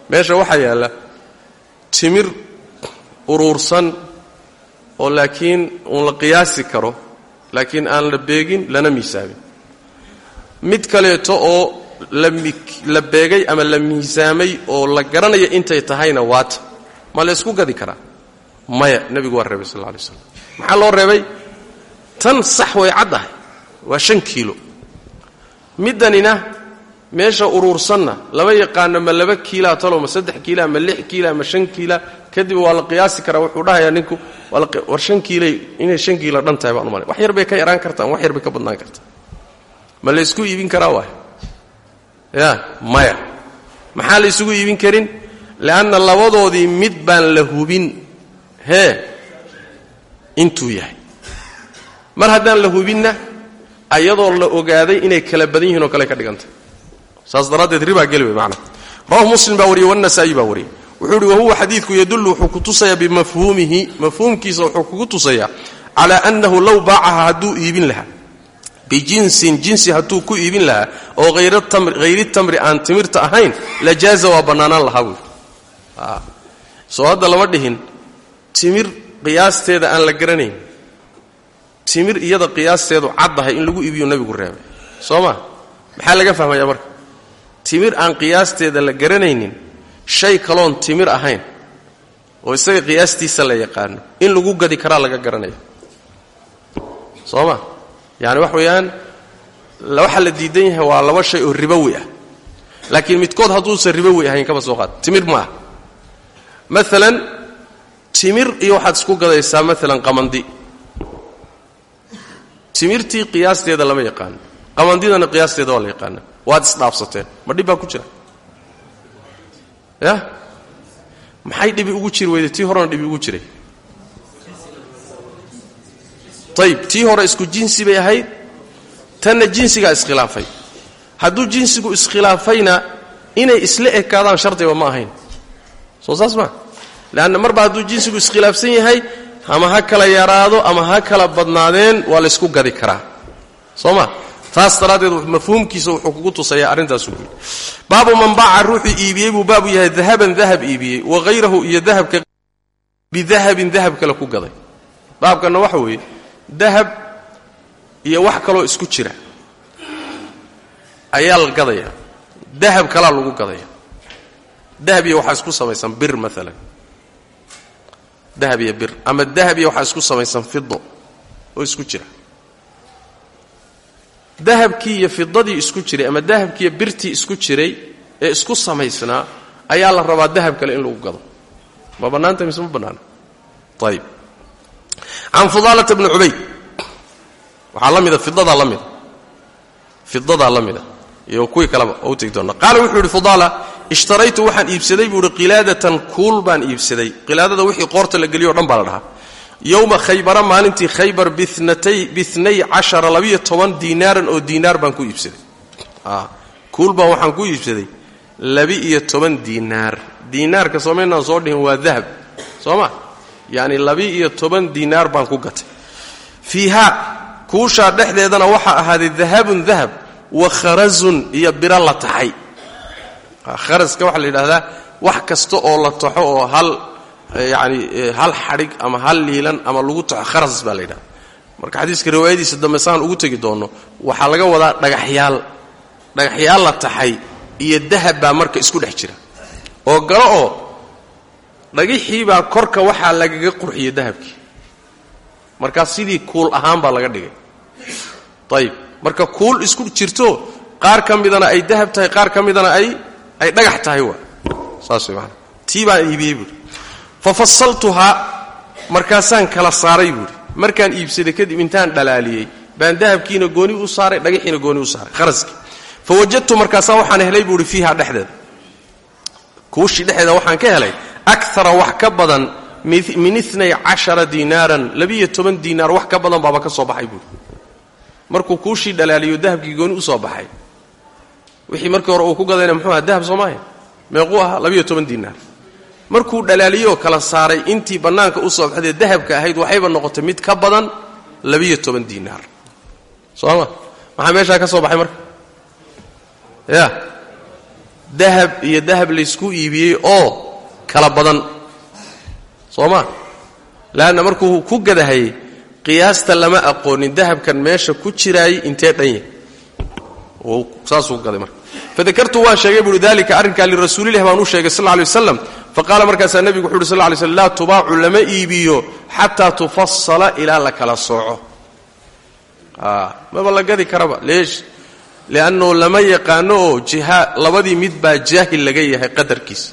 meesha waxaa yaalla timir uruursan oo laakiin uun la qiyaasi karo laakiin aan la beegin lana miisaamin mid kaleeto oo la beegay ama la miisaamay oo la garanaya intay tahayna waata ma la ysku gadi karaa? Maya nebigu waa reebay sal lla alay maxaa loo reebay? Tan sax way caddahay waa shan kiilo. Middanina meesha uruursanna lama yaqaano ma laba kiilaa talo ma saddex kiila ma lix kiila ma shan kiila kadib waa la qiyaasi karaa wuxuu dhahayaa ninku war shan kiilay inay shan kiilo dhan tahay baan umale wax yar bay ka yaraan kartaa wax yar bay ka badnaan kartaa? Ma la ysku iibin karaa waay ya maya. Maxaa la ysugu iibin karin? Leanna labadoodii mid baan la hubin. Hee intuu yahay. Mar haddaan la hubinna ayadoo la ogaaday inay kala badan yihiin oo kale ka dhigantay saas daraaddeed ribaa geli wey macnaa rawahu muslim baa wariyey wanasaa'i baa wariyey. Wuxuu ihi wahuwa xadiidku yadullu wuxuu ku tusayaa bimafhuumihi. Mafhuumkiisa wuxuu kugu tusayaa calaa annahu low baacaha hadduu iibin lahaa bijinsin jinsi hadduu ku iibin lahaa oo hayri tamri aan timirta ahayn la jaaza waa bannaanaan lahaa buui soo hadda lama dhihin timir qiyaasteeda aan la garanayn. Timir iyada qiyaasteedu caddahay in lagu iibiyo nebigu reebay. Soo ma? Maxaa laga fahmayaa marka? Timir aan qiyaasteeda la garanaynin shay kaloon timir ahayn oo isaga qiyaastiisa la yaqaano in lagu gadi karaa laga garanaya soo ma yacani wax weeyaan waxa la diidan yahay waa laba shay oo ribowi ah. Laakiin midkood hadduusan ribowi ahayn kaba soo qaad. Timir ma ah timir iyo waxaad isku gadaysaa maalan qamandi. Timirtii qiyaasteeda lama yaqaano qamandidana qiyaasteeda waa la yaqaana waad isdhaafsateen ma dhib ku jira? Ya maxay dhibi ugu jiri weyday tii horena dhibi ugu jiray ayib tii hore isku jinsi bay ahayd tanna jinsigaa iskhilaafay. Hadduu jinsigu iskhilaafayna inay isla ekaadaan shardiba ma ahayn. Soo saas maa leanna marba hadduu jinsigu iskhilaafsan yahay ama ha kala yaraado ama ha kala badnaadeen waa laysku gadi karaa. Soo ma. Taas daraaddeed mafhuumkiisa wuxuu kugu tusayaa arrintaasuu yidhi. Baabu man baaca ruuxuu iibiyey buu baabu yahay dahaban dahab iibiyey wa hayrahu iyo dahabka bidahabin dahab kale ku gaday. Baabkanna waxa weeye dahab iyo wax kaloo isku jira ayaa la gadayaa dahab kalaa lagu gadaya. Dahab iyo waxaa isku samaysan bir maalan dahab iyo bir. Ama dahab iyo waxaa isku samaysan fido oo isku jira. Dahabkii iyo fidadii isku jiray ama dahabkii iyo birtii isku jiray ee isku samaysnaa ayaa la rabaa dahab kale in lagu gado. Ma bannaanta mise ma bannaana? Ayib can fudaalata bni cubayd waxaa la mida fidadaa la mida. Fidadaa la mida. Iyo kuwii kaleba oo u tegi doona. Qaala wuxuu yidhi fudaala ishtaraytu waxaan iibsaday buu ihi qilaadatan kuul baan iibsaday. Qilaadada wixii qoorta la geliyo o dhan baa la dhahaa. Yowma khaybara maalintii khaybar binay cashara labiyo toban diinaaran oo diinaar baan ku iibsaday. Kuul baan waxaan ku iibsaday labi-iyo toban soo dhihin waa dahab. Soo yacni labi-iyo toban diinaar baan ku gatay. Fiihaa kuushaa dhexdeedana waxaa ahaaday dahabun dahab wa kharazun iyo biro la taxay kharaska waxaa la yidhahdaa wax kasta oo la taxo oo hal yacani hal xadhig ama hal liilan ama lagu taxo kharas baa la yidhahda marka xadiiska riwaayadiisa dambe saan ugu tegi doonno waxaa laga wadaa dhagaxyaal. Dhagaxyaal la taxay iyo dahab baa marka isku dhex jira. Oo galo oo dhagixii korka waxaa lagaga qurxiyey dahabkii. Markaa sidii kuul ahaan baa laga dhigay. Ayib marka kuul isku jirto qaar ka midana ay dahab tahay qaar ka midana ay ay dhagax tahay waa. Saas baan iibiyey buuri fa fasaltuhaa markaasaan kala saaray buuhi markaan iibsaday kadib intaan dhalaaliyey baan dahabkiina gooni u saaray dhagaxiina gooni u saaray kharaskii fa wajadtu markaasaa waxaan helay buuhi fiiha dhexdeeda kuushii dhexdeeda waxaan ka helay akara wax ka badan min inay cashara diinaaran labiyo toban diinaar wax ka badan baaba ka soo baxay buuhi markuu kuushii dhalaaliyo dahabkii gooni u soo baxay. Wixii markii hore uu ku gadayna muxuu aha dahab soomaaha meequu ahaa labiyo toban diinaar markuu dhalaaliyoo kala saaray intii bannaanka u soo baxdee dahabka ahayd waxayba noqotay mid ka badan labiyo toban diinaar sooma maxaa meeshaa ka soo baxay marka? Ya dahab iyo dahab laysku iibiyey oo kala badan. Soo ma leanna markuu ku gadahayey qiyaasta lama aqoonin. Dahabkan meesha ku jiraayey intee dhanya saasuu gaday marka. Fadakartu waan sheegay buuhi dalika arrinkaa lirasuulilah baan u sheegay sal lay waslam faqaala markaasaa nebigu wuxu uhi sal lay slm laa tubaacu lama iibiyo xataa tufasala ilaa la kala sooco. Maba la gadi karaba leesh liannahu lama yaqaano oo jiha labadii mid baa jaahil laga yahay qadarkiisa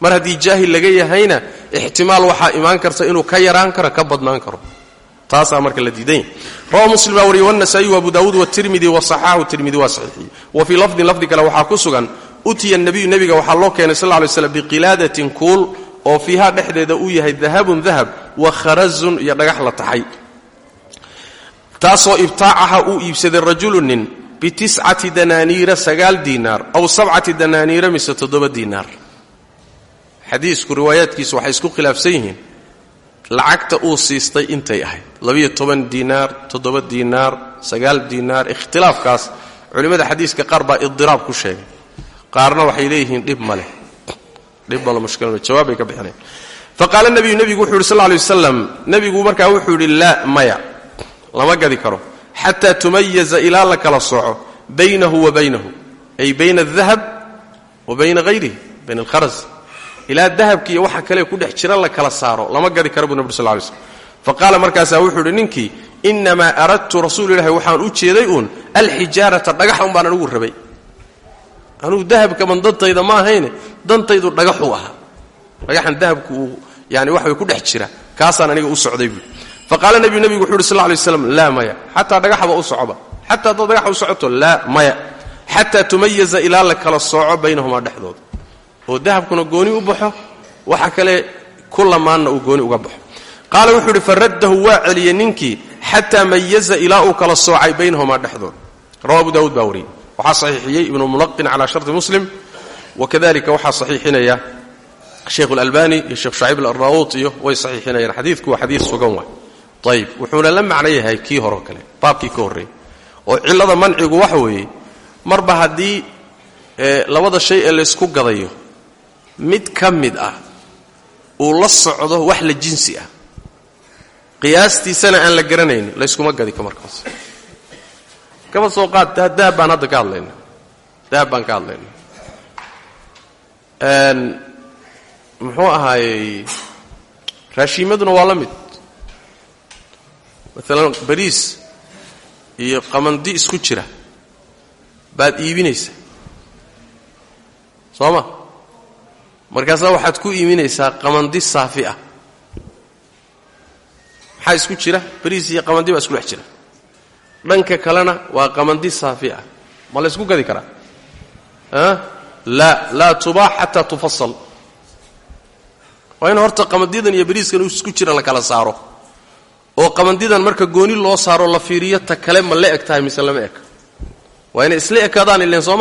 mar haddii jaahil laga yahayna ixtimaal waxaa imaan karta inuu ka yaraan karo ka badnaan karo taasaa marka la diidan yahy rawa muslim baa wariyey wanasa'iyu abu daawuud watirmidi wasaxaxu tirmidi waa saxiixiyey wa fii lafdin lafdi kale waxaa ku sugan utiya nabiyu nebiga waxaa loo keenay sal ly slam biqilaadatin kuul oo fiiha dhexdeeda uu yahay dahabun dahab wa kharazun iyo dhagax la taxay bitiscati danaaniira sagaal diinaar aw sabcati danaaniira mise toddoba diinaar xadiisku riwaayaadkiisu waxay isku khilaafsan lacagta uu siistay intay ahayd labiyo toban diinaar toddoba diinaar sagaal diinaar ikhtilaafkaas culimmada xadiiska qaar baa idiraab ku sheegay qaarna waxay leeyihiin dhib ma leh dhib malo mushkilama jawaab bay ka bixinayan fa qaala nebiyu nebigu wuxu yidhi sal waslam nebigu markaa wuxuu yidhi laa maya lama gadi karo xataa tumayaza ilaa la kala sooco baynahu wa baynahu ay bayna adahab wa bayna hayrihi bayna alkharas ilaa dahabki iyo waxa kale ku dhex jira la kala saaro lama gadi kara buu nabur sal lay slm fa qaala markaasaa wuxuu idhi ninkii innamaa aradtu rasuulu waxaan u jeeday uun alxijaarata dhagaxa un baan anugu rabay. Anugu dahabkaban dantayda ma ahayne dantaydu dhagaxuu ahaa. Dhagaxan dahabku yani wax ku dhex jira kaasaan aniga u socday buui fa qaala nebiyu nebigu wuxu uhi sal lay laa maya. Xataa dhagaxba u socoba. Xataa haddaad dhagaxa u socoto laa maya. Xataa tumayaza ilaa la kala sooco baynahumaa dhexdooda. Oo dahabkuna gooni u baxo waxa kale ku lamaanna uu gooni uga baxo. Qaala wuxuu idhi faraddahu waa celiyey ninkii xataa mayaza ilaa uu kala soocay baynahumaa dhexdooda. Rawa abu daawuud baa wariyey. Waxaa saxiixiyey ibnu mulaqin muslim. Wakadalika waxaa saxiixinaya sheikh اlalbani iyo sheekh shacib alarnaut iyo way saxiixinayaan. Xadiidku waa xadiid ayib wuxuuna la macno yahay kii horeo kale baabkii ka horreeyey oo cillada mancigu waxa weeye marba haddii labada shay ee laysku gadayo mid ka mid ah uu la socdo wax la jinsi ah. Qiyaastiisana aan la garanaynin layskuma gadiko markaas. Kaba soo qaad dahab baan hadda ka hadlayna. Dahab baan ka hadlayna. Muxuu ahaayey raashiimaduna waa la mid maalan bariis iyo qamandi isku jira. Baad iibinaysaa soo ma? Markaasaa waxaad ku iibinaysaa qamandi saafi ah. Maxaa isku jira? Bariis iyo qamandi baa isku dhex jira. Dhanka kalena waa qamandi saafi ah. Ma la ysku gadi karaa? Laa laa tubaax xataa tufasal waa in horta qamandidan iyo bariiskan isku jira la kala saaro oo qamandidan marka gooni loo saaro la fiiriyo ta kale ma la eg tahay mise lama eg waa inay isla ekaadaan ileen soo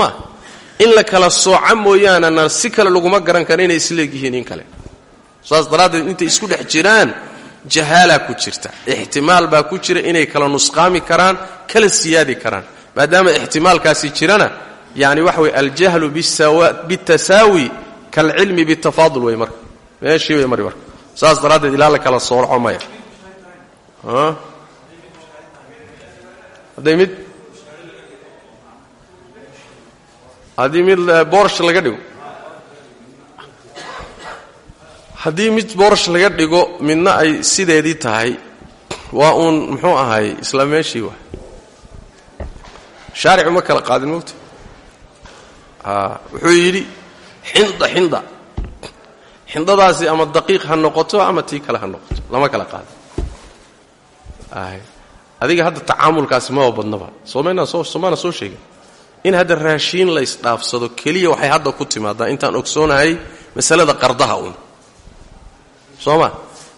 in la kala sooca mooyaanana si kale laguma garan kara inay isleeg yihiin in kale. Saas daraaddeed intay isku dhex jiraan jahaalaa ku jirta. Ixtimaal baa ku jira inay kala nusqaami karaan kala siyaadi karaan. Maadaama ixtimaalkaasi jirana yani waxa weye aljahlu bitasaawi kalcilmi bitafaadul wey marka. Meeshii way mari marka. Saas daraaddeed ilaa la kala soorco maya hadday mid haddii mid boorsh laga dhigo. Haddii mid boorsh laga dhigo midna ay sideedii tahay. Waa uun muxuu ahay isla meeshii wa shaaricu ma kala qaadin mogta wuxuu yidhi xinda xinda. Xindhadaasi ama daqiiq ha noqoto ama tii kale ha noqoto. Lama kala qaado adiga hadda tacaamulkaasi maba badnaba somaana soo sheegin. In hadda raashiin la isdhaafsado keliya waxay hadda ku timaadaa intaan ogsoonahay masalada qardaha uun. Soo ma?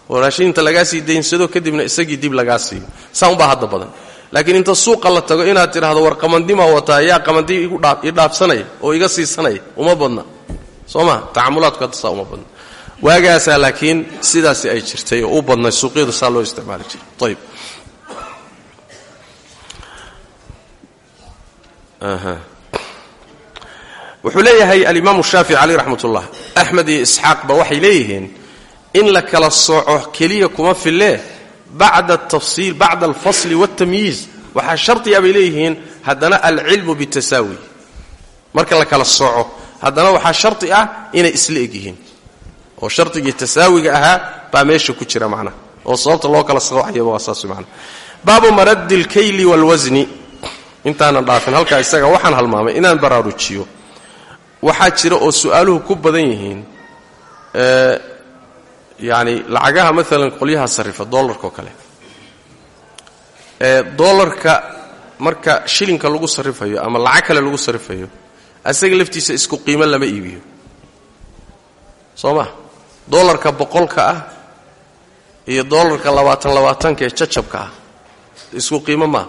Oo raashiin inta lagaa sii daynsado kadibna isagii dib lagaa siiyo. Saa unbaa hadda badan. Laakiin inta suuqa la tago inaad tidhaahdo war qamandimaa wataa yaa qamandi ii dhaafsanaya oo iga siisanaya uma badna. Soo ma? Tacamulaadku hadda saa uma badna. Waagaasaa laakiin sidaasi ay jirtay oo u badnay suuqyadu saa loo isticmaali jiray. Ayb wuxuu leeyahay alimaamu shaafici caleyh raxmat ullah axmed iyo isxaaqba waxay leeyihiin in la kala sooco keliya kuma fille bacda atafsiil bacda alfasli waaltamyiiz waxaa shardiya ah bay leeyihiin haddana alcilmu bitasaawi marka la kala sooco haddana waxaa shardi ah inay isla egyihiin. Oo shardigii tasaawiga ahaa baa meesha ku jira macnaha oo sababta loo kala soocayaba waa saas macnaha baabu maraddi alkayli waalwasni intaanan dhaafin halkaa isaga waxaan halmaamay inaan baraarujiyo. Waxaa jira oo su'aaluhu ku badan yihiin yani lacagaha maalan qolyaha sarifa dollarka oo kale. Dollarka marka shilinka lagu sarifayo ama lacag kale lagu sarifayo asaga laftiisa isku qiimo lama iibiyo. Soo ma? Dollarka boqolka ah iyo dollarka labaatan labaatanka ee jacabka ah isku qiimo maa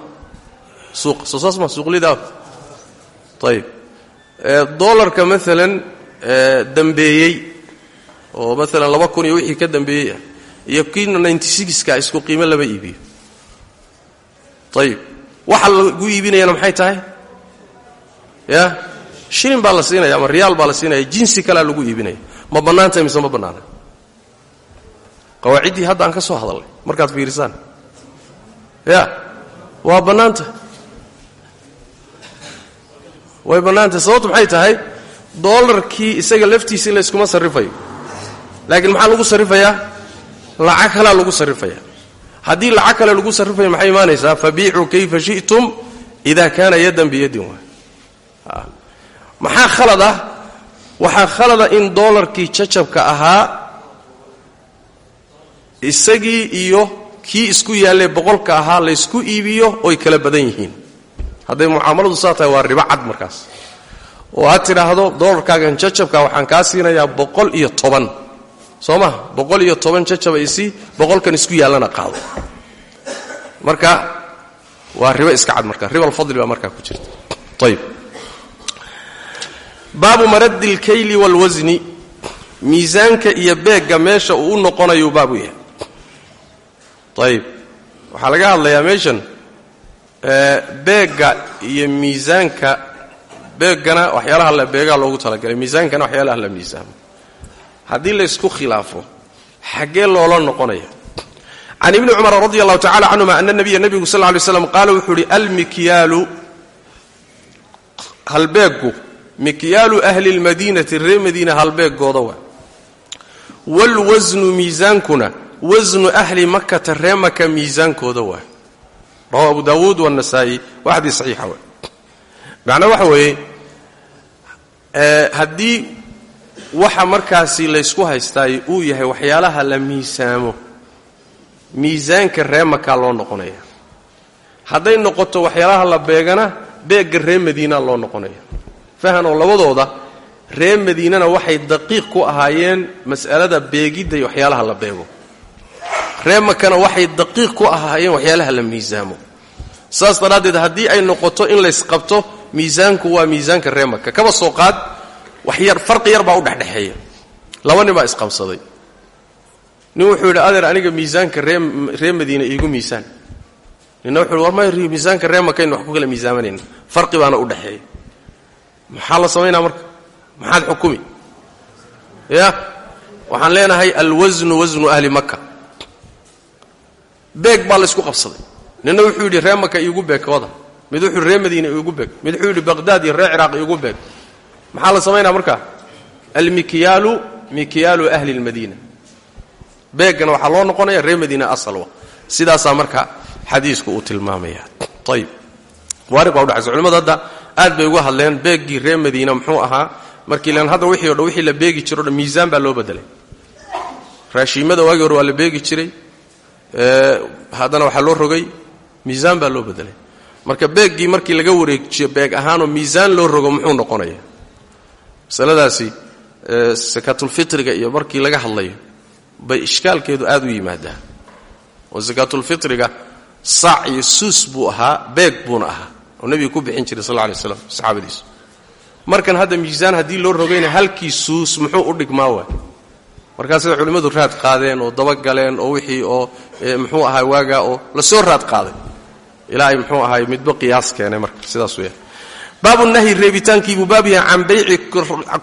dollarka maalan dambeeyey oo maalan laba kun iyo wixii ka dambeeyey ah iyo kiina ninety sixka isku qiimo lama iibiyo. Ayib waxa lagu iibinayana maxay tahay? Ya? Shilin baa la siinaya ama riyaal baa la siinaya jinsi kalea lagu iibinaya. Ma bannaantahay mise ma bannaana? Qawaaciddii hadda aan ka soo hadalnay markaad fiirisaan. Bannaanta way bannaantahay sababtu maxay tahay? Doolarkii isaga laftiisa in layskuma sarrifayo laakiin maxaa lagu sarrifayaa lacag kalea lagu sarrifayaa haddii lacag kale lagu sarrifayo maxay imaanaysaa? Fabiicuu kayfa shi'tum ida kaana yaddan biyadin waay. Maxaa khalad ah waxaa khalada in doolarkii jacabka ahaa isagii iyo kii isku yaallee boqolka ahaa laysku iibiyo oy kala badan yihiin hadday mucaamaladu saa tahay waa ribo cad markaas. Oo aad tidhaahdo doolarkaagan jacabka waxaan kaa siinayaa boqol iyo toban. Soo ma boqol iyo toban jacaba isi boqolkan isku yaallana qaado. Marka waa ribo iska cad marka. Riba alfadli baa markaa ku jirta. Ayib baabu maraddi alkayli waalwasni miisaanka iyo beegga meesha uu u noqonayuu baabu yahay. Ayib waxaa laga hadlayaa meeshan beegga iyo miisaanka beeggana waxyaalaha la beegaa loogu talagalay. Miisaankana waxyaalaha la miisaamo. Haddii laysku khilaafo xaggee loola noqonaya can ibni cumar radi allahu tacala canhuma ana nabiya nebigu sal ly slam qaala wuxuu uhi almikyaalu halbeeggu mikyaalu ahli lmadiinati reer madiina halbeegooda waa. Waalwasnu miisaankuna wasnu ahli makata ree maka miisaankooda waa rawahu abu daawuud waannasaa'i waa xadiis saxiixa wa. Macnaa waxa weeye haddii waxa markaasi laysku haystaay uu yahay waxyaalaha la miisaamo miisaanka ree makaa loo noqonaya. Hadday noqoto waxyaalaha la beegana beegga ree madiinaa loo noqonaya. Fahanoo labadooda ree madiinana waxay daqiiq ku ahaayeen mas'alada beegidda iyo waxyaalaha la beego ree makana waxay daqiiq ku ahaayeen waxyaalaha la miisaamo. Saas daraaddeed haddii ay noqoto in laysqabto miisaanku waa miisaanka ree maka kaba soo qaad waxyar farqi yar baa u dhexdhexeeya. Laba nin baa isqabsaday. Nin wuxuu yidhi adeer aniga miisaanka ree ree madiina iigu miisaan. Ninna wuxu yidhi war may miisaanka ree makaynu wax ku kala miisaamanayna farqi baana u dhexeeya. Maxaa la samaynaa marka? Maxaad xukumi? Ya? Waxaan leenahay alwasnu wasnu ahli maka beeg baa laysku qabsaday. Ninna wuxuu yidhi ree maka iigu beeg mid wuxuu ree madiina iigu beeg. Mid wuxuu yidhi baqhdaad iyo ree ciraaq iigu beeg. Maxaa la samaynaa marka? Almikyaalu mikyaalu ahli lmadiina beeggana waxaa loo noqonaya ree madiina asalwa sidaasaa marka xadiisku uu tilmaamaya ayib waariq baa udhexaysa culimadu hadda aad bay uga hadleen beeggii ree madiina muxuu ahaa markii lan hadda wixii o dhan wixii la beegi jiro dhan miisaan baa loo bedelay raashiimada waagii hore waa la beegi jiray haddana waxaa loo rogay miisaan baa loo bedelay. Marka beeggii markii laga wareejiyo beeg ahaanoo miisaan loo rogo muxuu noqonaya? Masaladaasi sakaatulfitriga iyo markii laga hadlayo bay ishkaalkeedu aad u yimaadaa. Oo sakaatulfitriga saac iyo suus buu ahaa beeg buuna ahaa. Oo nebiga ku bixin jiray sal alay slam saxaabadiisu. Markan hadda miisaan haddii loo rogayna halkii suus muxuu u dhigmaa waay markaasay culimmadu raad qaadeen oo dabagaleen oo wixii oo muxuu ahaa waagaa oo la soo raad qaaday. Ilaa ay muxuu ahaay midba qiyaas keenay marka sidaas weya baabu nahyi reebitaankiibuu baab yahay can bayci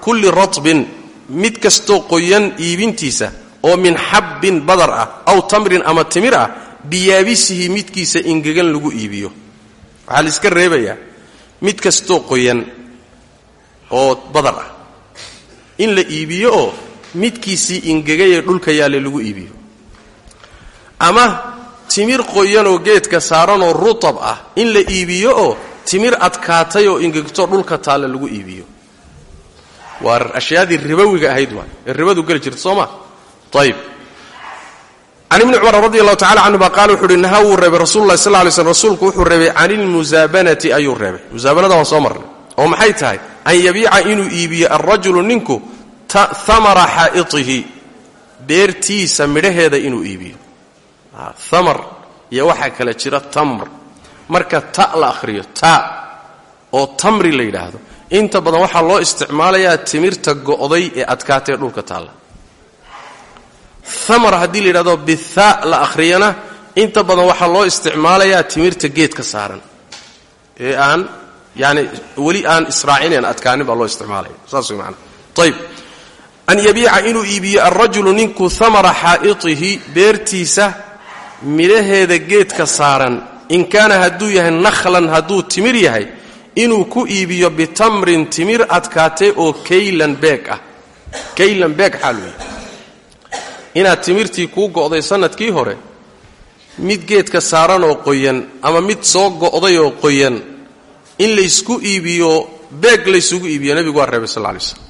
kulli ratbin mid kastoo qoyan iibintiisa oo min xabbin badar ah aw tamrin ama timir ah biyaabisihi midkiisa ingegan lagu iibiyo. Waxaa la iska reebayaa mid kastoo qoyan oo badar ah. In la iibiyo oo midkiisii ingegayee dhulka yaale lagu iibiyo. Ama timir qoyanoo geedka saaranoo rutab ah in la iibiyo oo timir adkaatay oo ingegto dhulka taalla lagu iibiyo. Waa ashyaadii ribowiga ahayd waay ribadu geli jirta soo ma? Ayib can ibni cumar radi allahu tacala canhuma qaala wuxu uhi naha wuu reebay rasulullahi sal lay slm rasuulku wuxuu reebay can ilmusaabanati ayuu reebay. Musaabanada waan soo marnay. Oo maxay tahay? An yabiica inuu iibiyo alrajulu amara xaa'itihi beertiisa midhaheeda inuu iibiyo. Amar iyo waxaa kale jira tamr. Marka ta la akhriyo ta oo tamri la yidhaahdo inta badan waxaa loo isticmaalayaa timirta go'day ee adkaatee dhulka taalla. Amar haddii la yidhahdo bitha la akhriyana inta badan waxaa loo isticmaalayaa timirta geedka saaran. Ee aan yani weli aan israacinayn adkaanin baa loo isticmaalaya. Saas way maanaa an yabiica inuu iibiyo alrajulu ninku amara xaa'itihi beertiisa midhaheeda geedka saaran. In kaana hadduu yahay nakhlan hadduu timir yahay inuu ku iibiyo bitamrin timir adkaatay oo kaylan beeg ah. Kaylan beeg xaal weeye inaad timirtii kuu go'day sannadkii hore mid geedka saaran oo qoyan ama mid soo go'day oo qoyan in laysku iibiyo beeg laysugu iibiyo nebigu waa reebay sal lla alay slam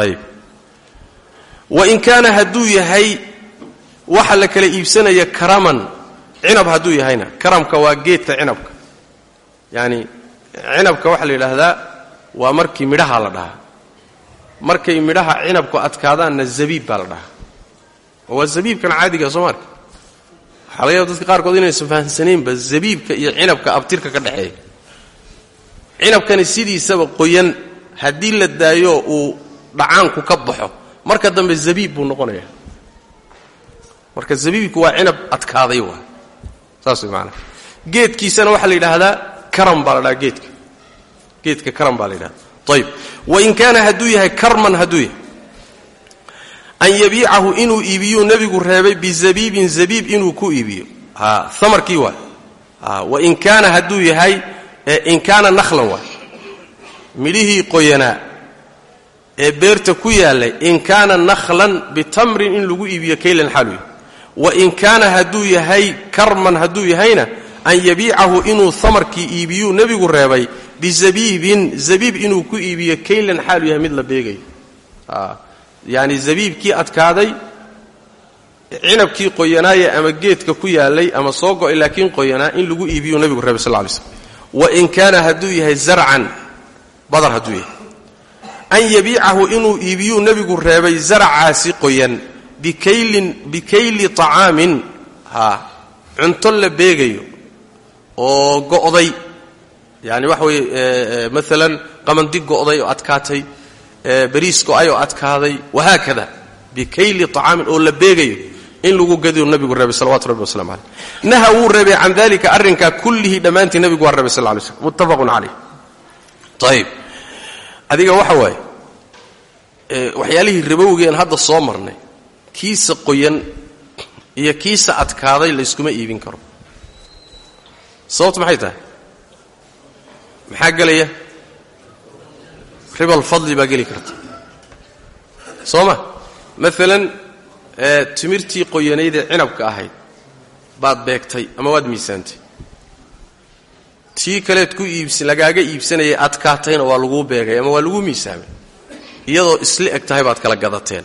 ayib wain kaana hadduu yahay waxa la kala iibsanaya karaman cinab hadduu yahayna. Karamka waa geedka cinabka. Yacani cinabka waxaa la yidhaahdaa waa markii midhaha la dhahaa. Markay midhaha cinabku adkaadaanna zabiib baa la dhahaa. Oo waa zabiibkan caadiga soo maarka waxaa laga yaba dadka qaarkood inaysan fahamsanaynba zabiibka iyo cinabka abtirka ka dhexeeya. Cinabkani sidiisaba qoyan haddii la daayo uu dhacaanku ka baxo marka dambe zabiib buu noqonaya. Marka zabiibku waa cinab adkaaday waa. Saas way maanaa geedkiisana waxaa la yidhaahdaa karam baa la dhahaa geedka. Geedka karam baa la yidhahdaa ayib wain kaana hadduu yahay karman hadduu yahay. An yabiicahu inuu iibiyuu nebigu reebay bizabiibin zabiib inuu ku iibiyo. Amarkii waa. Wain kaana hadduu yahay in kaana nakhlan waa. Midhihii qoyanaa ee beerta ku yaallay in kaana nakhlan bitamrin in lagu iibiyo kaylan xaaluy wain kaana hadduu yahay karman hadduu yahayna an yabiicahu inuu amarkii iibiyuu nebigu reebay bizabiibin zabiib inuu ku iibiyo kaylan xaalu yahay mid la beegayo. Yacni zabiibkii adkaaday cinabkii qoyanaaye ama geedka ku yaallay ama soo go'ay laakiin qoyanaa in lagu iibiyuu nebigu reebay sal lay slm wain kaana hadduu yahay zarcan badar hadduu yahay an yabiicahu inuu iibiyuu nebigu reebay zaracaasi qoyan bikayli طacaamin ha cunto la beegayo oo go'day yani waxa weeye maalan qamandi go'day oo adkaatay bariis go'ay oo adkaaday wahaakada bikayli طacaamin oo la beegayo in lagu gadiyo nabigu reebay salawatu rabbi waslamu caleyh naha wuu reebay can dalika arrinkaa kullihi dhammaantii nebigu waa reebay sal lay slm muttafaqun calayh. Ayib adiga waxa waaye waxyaalihii rabowgeen hadda soo marnay kiisa qoyan iyo kiisa adkaaday layskuma iibin karo. Sababtu maxay tahay? Maxaa gelaya? Ribal fadli baa geli karta. Soo ma? Maalan timirtii qoyanaydee cinabka ahayd baad beegtay ama waad miisaantay tii kaleed ku iibs lagaaga iibsanayay adkaatayna waa laguu beegay ama waa laguu miisaamay. Iyadoo isla eg tahay baad kala gadateen.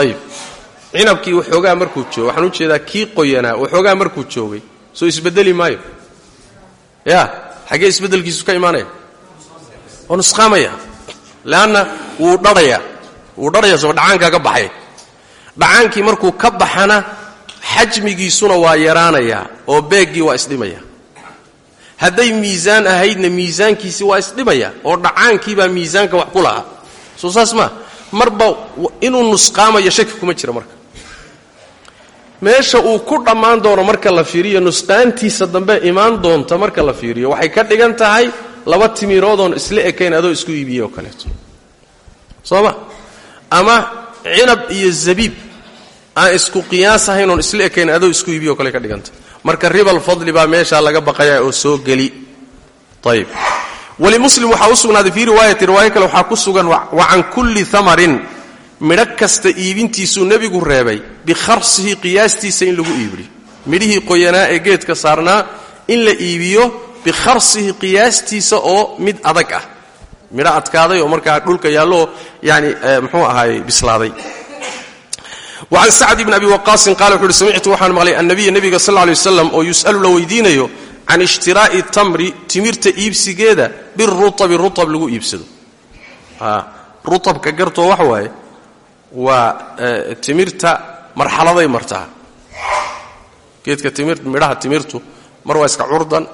Ayib cinabkii waxoogaa markuu joogo waxaan u jeedaa kii qoyanaa waxoogaa markuu joogay soo isbedeli maayo. Ya xaggee isbeddelkiisu ka imaanaya? Waa nusqaamaya. Leanna wuu dhadhayaa wuu dhadhaya soo dhacaankaa ka baxay. Dhacaankii markuu ka baxana xajmigiisuna waa yaraanayaa oo beeggii waa isdhimaya hadday miisaan ahaydna miisaankiisi waa isdhimaya oo dhacaankiibaa miisaanka wax ku lahaa. Soo saas maa marba inuu nusqaamayo shaki kuma jira marka. Meesha uu ku dhammaan doono marka la fiiriyo nusqaantiisa dambe imaan doonta marka la fiiriyo waxay ka dhigan tahay laba timiiroodoon isla ekayn adoo isku iibiyey oo kaleeto. Soo ma? Ama cinab iyo zabiib aan isku qiyaas ahayn oon isla ekayn adoo isku iibiyo o kale ka dhiganta marka ribal fadli baa meeshaa laga baqaya oo soo geli. Ayib walimuslim waxaa u sugnaaday fii riwaayati riwaayo kale waxaa ku sugan wa can kulli amarin midho kasta iibintiisuu nebigu reebay bikharsihi qiyaastiisa in lagu iibiyo midhihii qoyanaa ee geedka saarnaa in la iibiyo bikharsihi qiyaastiisa oo mid adag ah. Midho adkaaday oo markaa dhulka yaallooo yani mxuu ahaay bislaaday wacan sacd bn abi waqaasin qala wuxu uhi samictu waxaan maqlay annabiya nebiga sal lay waslam oo yus'alu la weydiinayo can ishtiraa'i tamri timirta iibsigeeda biruabi ruab lagu iibsado. Ruabka gartoo wax waaye waa timirta marxaladay martaa geedka midhaha timirtu mar waa iska curdan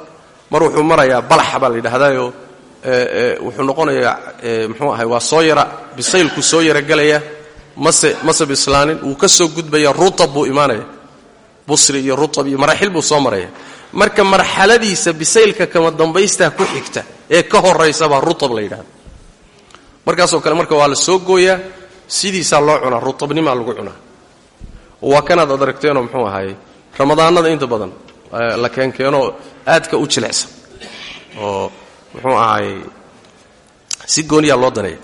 mar wuxuu marayaa balaxa baa la yidhahdaayo wuxuu noqonayaa mxuu ahay waa soo yara bisaylku soo yara gelaya mase mase bislaanin wuu ka soo gudbaya rutab buu imaanaya. Busri iyo rutab iyo maraaxil buu soo maraya. Marka marxaladiisa bisaylka kama dambaystaa ku xigta ee ka horaysabaa rutab la yidhahda markaasoo kale marka waa la soo gooyaa sidiisaa loo cunaa rutabnimaa lagu cunaa. Waa kanaad ad aragteenoo muxuu ahaayey ramadaanada inta badan la keenkeenoo aadka u jilicsan. Oo muxuu ahaayey si gooniyaa loo daneeya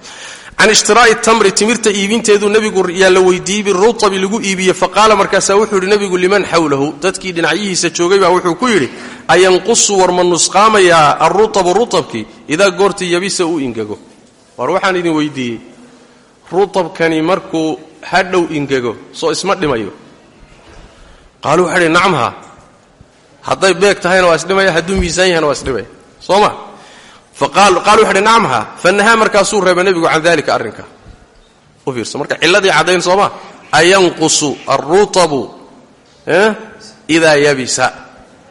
can ishtiraa'i tamri timirta iibinteedu nebigu yaa la weydiiyey biruabi lagu iibiye faqaala markaasaa wuxuu yidhi nebigu liman xawlahu dadkii dhinacyihiisa joogay baa wuxuu ku yidhi ayanqusu war ma nusqaamayaa alruabu ruabkii idaa goortii yabisa uu ingego. War waxaan idin weydiiyey ruabkani markuu hadhow ingego soo isma dhimayo. Qaaluu waxaa dhi nacamha hadday beeg tahayna waa isdhimaya hadduu miisaan yahayna waa isdhimaya soo ma qaal wuxu uhi nacamha fanahaa markaasuu reeba nebigu can dalika arrinka u fiirso marka cilladii caddayn sooma ayanqusu alruabu idaa yabisa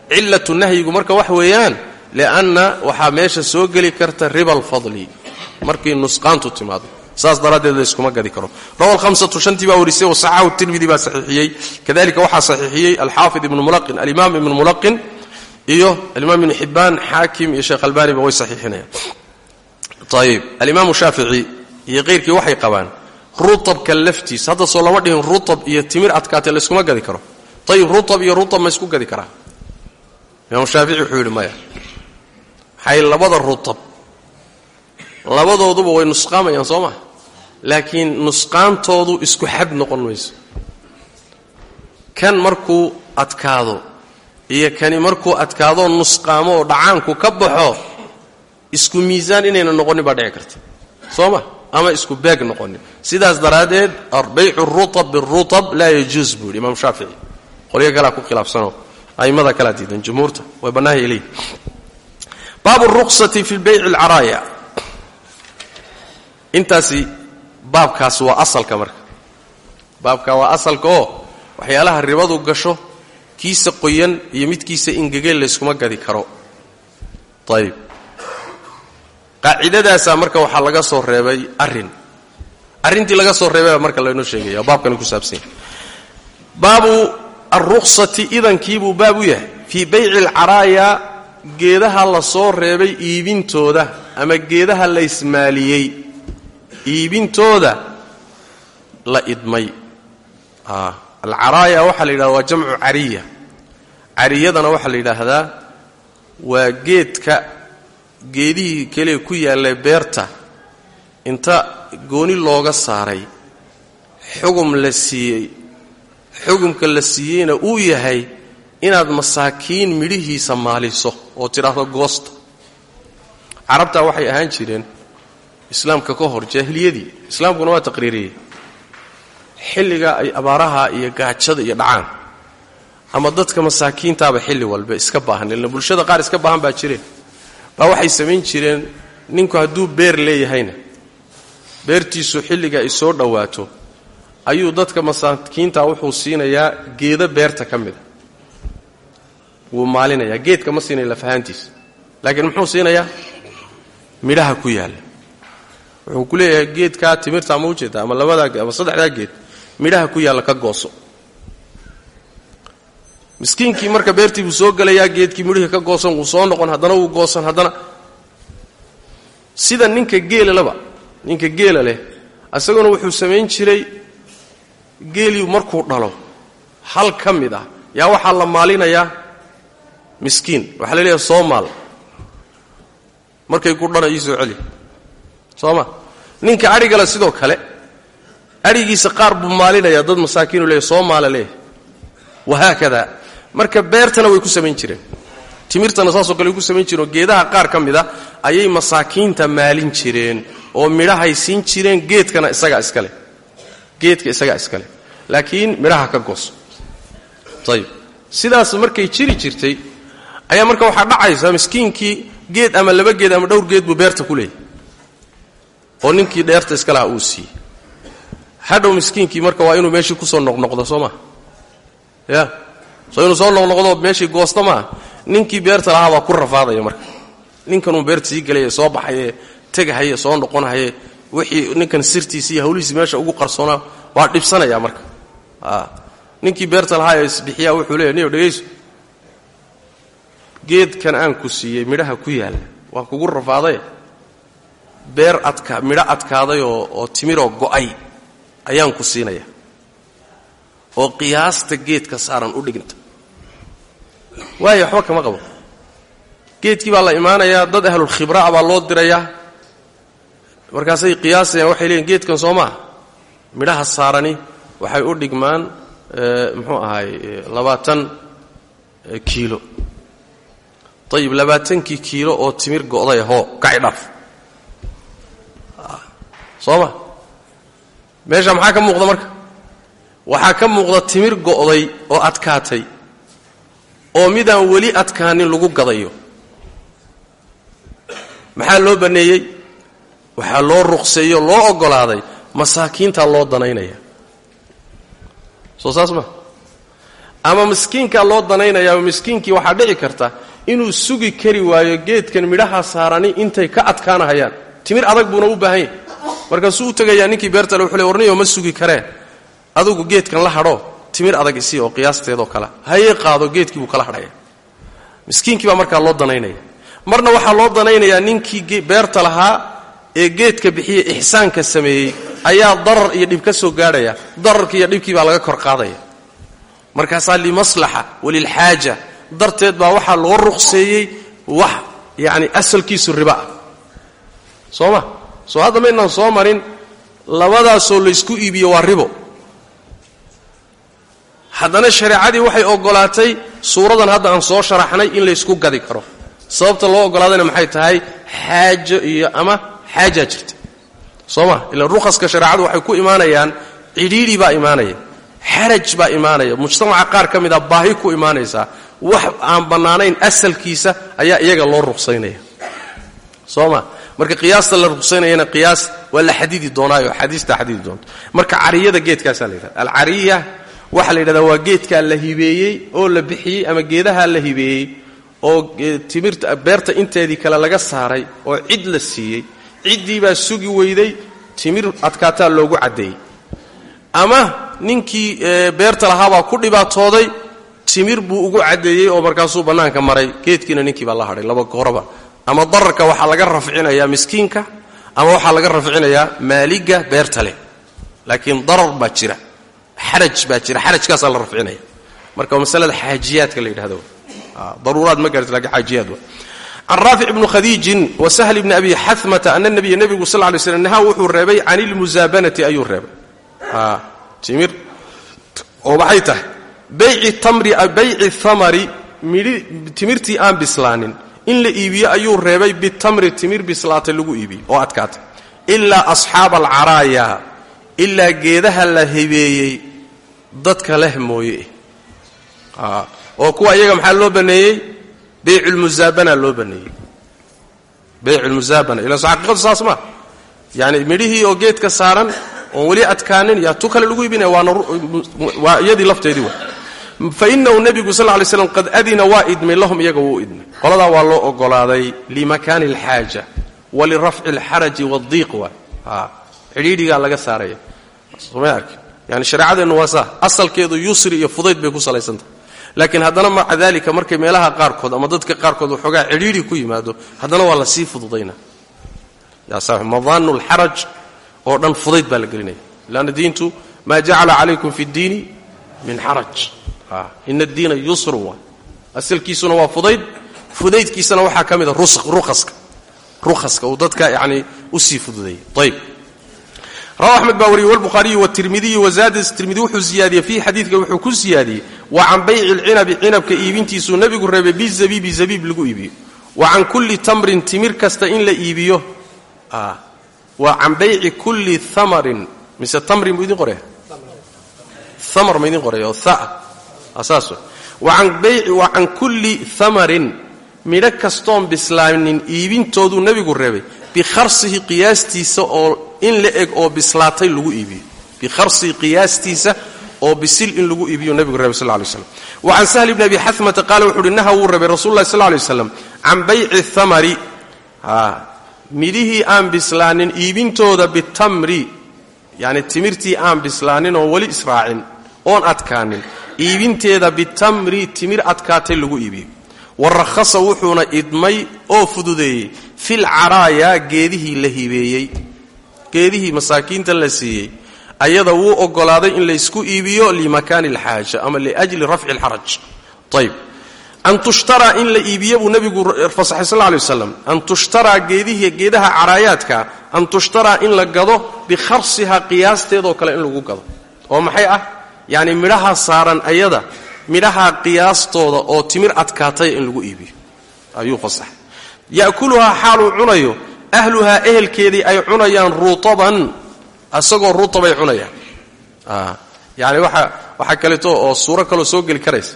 cilatu nahyigu marka wax weeyaan lianna waxaa meesha soo geli karta riba alfadli markii nusqaantu timaado saas daraaddeed layskuma gadi karo rawa alhamsatu shantii baa warisay wasaxahu tirmidi baa saxiixiyey kadalika waxaa saxiixiyey alxaafid ibnu mulaqin alimaam ibnu mulaqin iyo alimaam ibnu xibbaan xaakim iyo sheekh albaaniba way saxiixinayaan. Ayib alimaamu shaafici iyo keyrkii waxay qabaan rutabka laftiisa hadda soo lama dhihin rutab iyo timir adkaatee layskuma gadi karo. Ayib rutab iyo rutab ma isku gadi karaa imaamu shaafici wuxuu yidhi maya maxay labada rutab? Labadooduba way nusqaamayaan soo maa laakiin nusqaantoodu isku xad noqon mayso. Kan markuu adkaado iyo kani markuu adkaadoo nusqaamo oo dhacaanku ka baxo isku miisaan inayna noqonin baa dhici karta. Soo ma? Ama isku beeg noqonin sidaas daraaddeed baycu rutab birutab laa yajuus buu yidhi imaam shaafici qolyo kalea ku khilaafsanoo a'immada kalaa diidan jumhuurta way bannahay ileyh baabu ruqsati fi bayci alcaraaya intaasi baabkaas waa asalka marka. Baabka waa asalka oo waxyaalaha ribadu gasho kiisa qoyan iyo midkiisa ingegeen layskuma gadi karo. Ayib qaacidadaasaa marka waxaa laga soo reebay arrin. Arrintii laga soo reebay baa marka laynoo sheegaya baabkani ku saabsanya baabu alruksati idankiibuu baab u yahay. Fii bayci alcaraaya geedaha la soo reebay iibintooda ama geedaha la ismaaliyey iibintooda la idmay alcaraaya waxaa la yidhahda waa jamcu cariya. Cariyadana waxaa la yidhaahdaa waa geedka geedihii keliya ku yaallay beerta. Inta gooni looga saaray xugum la siiyey xugumka la siiyeyna uu yahay inaad masaakiin midhihiisa maaliso oo tidhaahdo goosta carabtaa waxay ahaan jireen islaamka ka hor jaahiliyadii islaamkuna waa taqriiriyey xilliga ay abaaraha iyo gaajada iyo dhacaan. Ama dadka masaakiintaaba xilli walba iska baahan illa bulshada qaar iska baahan baa jireen. Baa waxay samayn jireen ninku hadduu beer leeyahayna beertiisu xilliga ay soo dhowaato ayuu dadka masaakiinta wuxuu siinayaa geedo beerta ka mida wuu maalinayaa geedka ma siinaya lafahaantiisa laakiin muxuu siinayaa? Midhaha ku yaalla. Wuxuu ku leeyahay geedkaa timirta ama ujeeda ama labadaa ama saddexdaa geed midhaha ku yaalla ka gooso. Miskiinkii marka beertii buu soo gelayaa geedkii midhihii ka goosan wuu soo noqon haddana wuu goosan haddana sida ninka geelalaba ninka geela leh isaguna wuxuu samayn jiray geelii markuu dhalo hal ka mid ah. Yaa waxaa la maalinayaa miskiin waxaa la leeyahay soo maal. Markay ku dhana ii soo celi. Soo ma? Ninka adhigale sidoo kale adhigiisa qaar buu maalinayaa dad masaakiinu leeyahy soo maala leeyahy wahaakada marka beertana way ku samayn jireen. Timirtana saasoo kale ku samayn jireen oo geedaha qaar ka mid a ayay masaakiinta maalin jireen oo midhahay siin jireen geedkana isagaa iskale geedka isagaa iskale laakiin midhaha ka gooso ayib sidaas markay jiri jirtay ayaa marka waxaa dhacaysa miskiinkii geed ama laba geed ama dhowr geed buu beerta ku leeyahy oo ninkii dheerta iska lahaa uu siiyey hadhow miskiinkii marka waa inuu meeshii ku soo noqnoqdo soo maa ya. Soo inuu soo noqnoqdo meeshii goosta maa ninkii beerta lahaa baa ku rafaadaya marka. Ninkanuu beerta sii gelaya soo baxaye tegahaye soo noqonahaye wixii ninkan sirtiisi iyo hawlihiisi meesha ugu qarsoonaa waa dhibsanaya marka. Ninkii beerta lahaa ee isbixiyaa wuxuu leeya niyo dhegayso geedkan aan ku siiyey midhaha ku yaalla waa kugu rafaaday beer adka midho adkaaday oo oo timiroo go'ay ayaan ku siinaya oo qiyaasta geedka saaran u dhiganta waayo waxba kama qabo. Geedkii baa la imaanayaa dad ahlulkhibraa baa loo dirayaa markaasay qiyaasayaan waxay leeyiin geedkan soo maa midhaha saarani waxay u dhigmaan muxuu ahaay labaatan kiilo. Ayib labaatankii kiilo oo timir go'day hoo kaci dhaaf soo ma meesha maxaa ka muuqda marka? Waxaa ka muuqda timir go'day oo adkaatay oo midaan weli adkaanin lagu gadayo. Maxaa loo banneeyey waxaa loo ruqseeyo loo oggolaaday masaakiintaa loo danaynaya. Soo saas ma? Ama miskiinkaa loo danaynayaa miskiinkii waxaa dhici karta inuu sugi kari waayo geedkan midhaha saarani intay ka adkaanahayaan. Timir adag buuna u baahan yahy markaasuu u tegayaa ninkii beertale wuxuu le warniyo ma sugi karee adugu geedkan la hadhoo timir adag isii oo qiyaasteedoo kale. Hayee qaado geedkii buu kala hadhaya. Miskiinkii baa markaa loo danaynaya. Marna waxaa loo danaynayaa ninkii beerta lahaa ee geedka bixiye ixsaanka sameeyey ayaa darar iyo dhib ka soo gaadhaya. Dararkii iyo dhibkii baa laga kor qaadaya. Markaasaa limaslaxa walilxaaja. Darteed baa waxaa loo ruqseeyey wax yacni asalkiisu riba. Ah soo ma soo hadda maynaan soo marin labadaasoo laysku iibiyo waa ribo. Haddana shareecadii waxay oggolaatay suuradan hadda aan soo sharaxnay in laysku gadi karo. Sababta loo oggolaadayna maxay tahay xaajo iyo ama xaajaa jirta. Soo ma ilaan rukhaska shareecadu waxay ku imaanayaan cidhiidhi baa imaanaya xaraj baa imaanaya mujtamaca qaar ka mid a baahi ku imaanaysaa wax aan bannaanayn asalkiisa ayaa iyaga loo ruqsaynaya. Soo ma marka qiyaasta la ruqsaynayana qiyaas waa la xadidi doonaayo xadiista xadidi doonta marka cariyada geedkaasaa la yidhahda alcariya waxaa la yidhahdaa waa geedkaa la hibeeyey oo la bixiyey ama geedahaa la hibeeyey oo timirta beerta inteedii kale laga saaray oo cid la siiyey. Ciddii baa sugi weyday timir adkaataa loogu caddeeyey ama ninkii beerta lahaabaa ku dhibaatooday timir buu ugu caddeeyey oo markaasuu bannaanka maray. Geedkiina ninkii baa la hadhay laba gooraba ama dararka waxaa laga rafcinayaa miskiinka ama waxaa laga rafcinayaa maaliga beerta leh. Laakiin darar baa jira xaraj baa jira xarajkaasaa la rafcinaya. Marka masalada xaajiyaadka la yidhahdo. Daruuraad ma gaarti laakiin xaajiyaad wa can raafic bni khadiijin wa sahl bni abi xamata ana nabiya nebigu sal lay slm nahaa wuxuu reebay can ilmusaabanati ayuu reebay. Timir oo maxay tahay bayci bayci thamari midhi timirtii aan bislaanin in la iibiyo ayuu reebay bitamri timir bislaatay lagu iibiyo oo adkaatay. Ilaa asxaaba alcaraaya ilaa geedaha la hibeeyey dadka leh mooye. Oo kuwa iyaga maxaa loo baneeyey? Beyculmusaabana loo baneeyey. Beyculmusaabana ila xaqiiqadu saas maa yani midhihii oo geedka saaran oon weli adkaanin yaa tu kale lagu iibinaya waanawaa iyadii lafteedii wa fa inahu nebigu sal lay slam qad adina waa idmay lahum iyaga wuu idmay qoladaa waa loo ogolaaday limakaani alxaaja wa lirafci alxaraji waadiiq waa cidhiidhigaa laga saaraya soma arki yani shareecadeennu waa saa asalkeedu yusri iyo fudayd bay ku salaysantahay laakiin haddana maca dalika markay meelaha qaarkood ama dadka qaarkood waxoogaa cidhiidhi ku yimaado haddana waa la fududayna madaanu lxaraj oo dhan fudayd baa la gelinaya lanna diintu maa jacala calaykum fi ddiini min xaraj ina addiina yusrun waa asalkiisuna waa fudayd fudaydkiisana waxaa ka mida ruaska ruhaska uu dadka yani u sii fududeeyey. Ayb rawa axmed baa wariyey wlbukhaariyu wtirmidiyu wazaada tirmidi wuxuu ziyaadiyey fiihi xadiidka wuxuu ku siyaadiyey wa can bayci lcinabi cinabka iibintiisuu nebigu reebay bizabiibi zabiib lagu iibiyo. Wa can kulli tamrin timir kasta in la iibiyo. Wa can bayci kulli amarin mise tamrin buu idin qoraya amar ma idin qoraya oo a saas wa can kulli amarin midho kastoon bislaanin iibintooduu nebigu reebay bikharsihi qiyaastiisa oo in la eg oo bislaatay lagu iibiyo. Bikharsihi qiyaastiisa oo bisil in lagu iibiyo nebigu reebay sal lay slam wa can sahli bni abi xamata qaala wuxu uhi naha wuu reebay rasul sal lay waslam can bayci amari midhihii aan bislaanin iibintooda bitamri yani timirtii aan bislaanin oon weli israacin oon adkaanin iibinteeda bitamri timir adkaatay lagu iibiyo. Warahasa wuxuuna idmay oo fududeeyey fil caraaya geedihii la hibeeyey. Geedihii masaakiinta la siiyey. Ayada wuu ogolaaday in laysku iibiyo limakaani alxaaja ama liajli rafci alxaraj. Ayb an tushtaraa in la iibiyo buu nebigu fasaxay sal ly waslam an tushtaraa geedihii geedaha caraayaadka an tushtaraa in la gado bikharsiha qiyaasteedoo kale in lagu gado. Oo maxay ah yacni midhaha saaran ayada midhaha qiyaastooda oo timir adkaatay in lagu iibiyo. Ayuu fasaxay ya'kuluhaa xaaluu cunayo ahluhaa ehelkeedii ay cunayaan ruutaban asagoo ruutabay cunayaan. Yani waxa waxaa kaleeto oo suuro kaloo soo geli karaysa.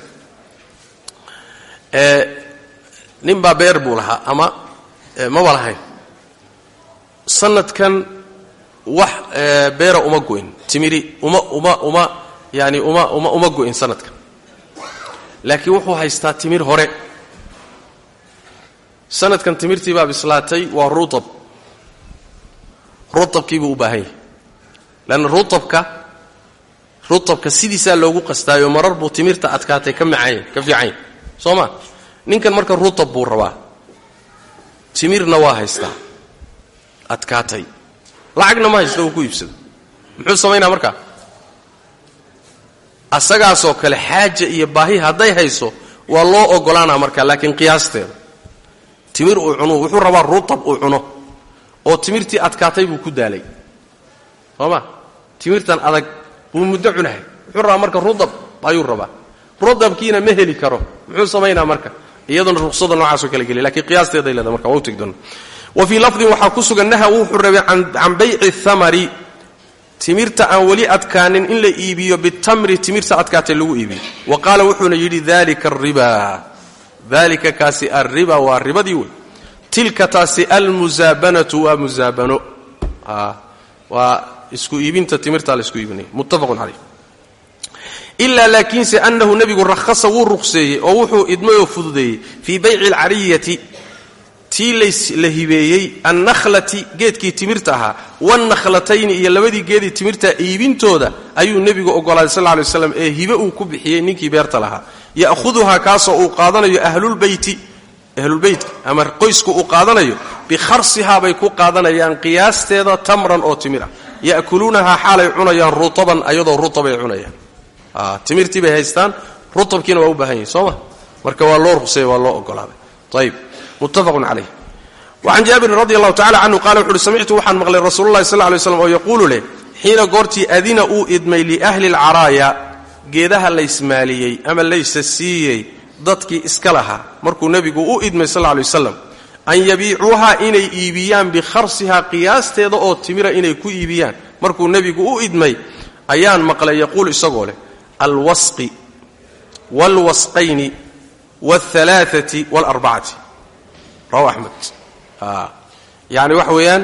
Nin baa beer buu lahaa ama maba lahayn sanadkan wax beera uma go'in timiri uma uma uma yani uma uma uma go'in sanadkan laakiin wuxuu haystaa timir hore. Sanadkan timirtii baa bislaatay waa ruutab rutabkiibuu u baahan yahay. Leanna rutabka rutabka sidiisaa loogu qastaayo marar buu timirta adkaatay ka macanya ka fiicanya soo ma? Ninkan marka rutab buu rabaa. Timirna waa haystaa. Adkaatay. Lacagna ma haysta uu ku iibsado. Muxuu samaynaa markaa asagaasoo kale xaaja iyo baahi hadday hayso waa loo ogolaanaa markaa laakiin qiyaasteeda timir uu cuno wuxuu rabaa rutab uu cuno oo timirtii adkaatay buu ku daalay. Soo ma? Timirtan adag buu muddo cunahay. Wuxuu rabaa marka rutab ayuu rabaa. Rutabkiina ma heli karo. Muxuu samaynaa marka? Iyaduna ruqsada noocaasoo kala geliy lakiin qiyaasteeday leeda marka waa u wa fii lafdin waxaa ku sugan naha wuxuu rabay can bayci thamari timirta aan weli adkaanin in la iibiyo bitamri timirta adkaatay lagu iibiyo. Wa qaala wuxuuna yidhi dalika ariba dalika kaasi alriba waa ribadii wey tilka taasi almusaabanatu waa musaabano waa isku iibinta timirtaa la isku iibinaya muttafaqun caleyh ilaa laakiinse annahu nebigu rahasa wuu ruqseeyey oo wuxuu idmay oo fududeeyey fii bayci alcariyati tii la hibeeyey annakhlati geedkii timirta ahaa. Wannaklatayni iyo labadii geedii timirta iibintooda ayuu nebigu ogolaaday sal ly waslam ee hibe uu ku bixiyey ninkii beerta lahaa. Ya'huduhaa kaasoo uu qaadanayo ahlulbeyti ahlulbeytka ama qoysku uu qaadanayo bikharsihaa bay ku qaadanayaan qiyaasteeda tamran oo timir ah. Ya'kuluunahaa xaalay cunayaan rutaban ayadoo rutabay cunayaan. Timirtii bay haystaan rutabkiina waa u baahan yihiin soo ma? Marka waa loo ruqseeye waa loo ogolaaday. Ayb muttafaqun calayh wacan jaabirin radi allahu tacala canhu qala wuxu uhi samictu waxaan maqlay rasuululahi sal lay slam oo yaquulu leh xiina goortii adina uu idmay liahli lcaraaya geedaha laysmaaliyey ama laysa siiyey dadkii iska lahaa markuu nebigu u idmay sal lay wasalam an yabiicuuhaa inay iibiyaan bikharsihaa qiyaasteeda oo timira inay ku iibiyaan. Markuu nebigu u idmay ayaan maqlay yaquul isagoo leh alwasqi waalwasqayni waalhalaaati waalarbacati rawa axmed yacni waxa weeyaan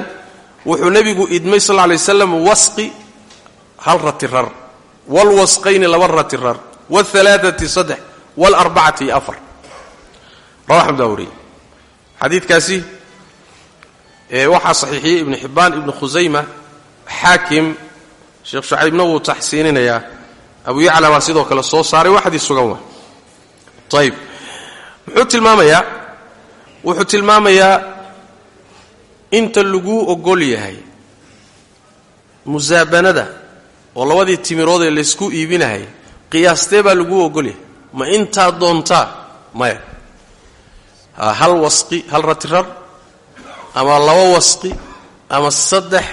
wuxuu nebigu idmay sal lay waslam wasqi hal rati rar waalwasqayni laba rati rar waalhalaaati saddex waalarbacati iyo afar. Rawa axmed baa wariyey. Xadiidkaasi waxaa saxiixiyey ibnu xibbaan ibnu khusayma xaakim sheekh shucaybna wuu taxsiininayaa. Abu yacla baa sidoo kale soo saaray waa xadiis sugan wa ayib muxuu tilmaamayaa wuxuu tilmaamayaa inta laguu ogol yahay musaabanada oo labadii timirood ee laysku iibinahay qiyaastee baa laguu ogol yahay. Ma intaad doontaa? Maya. Hal wasqi hal ratirar ama laba wasqi ama saddex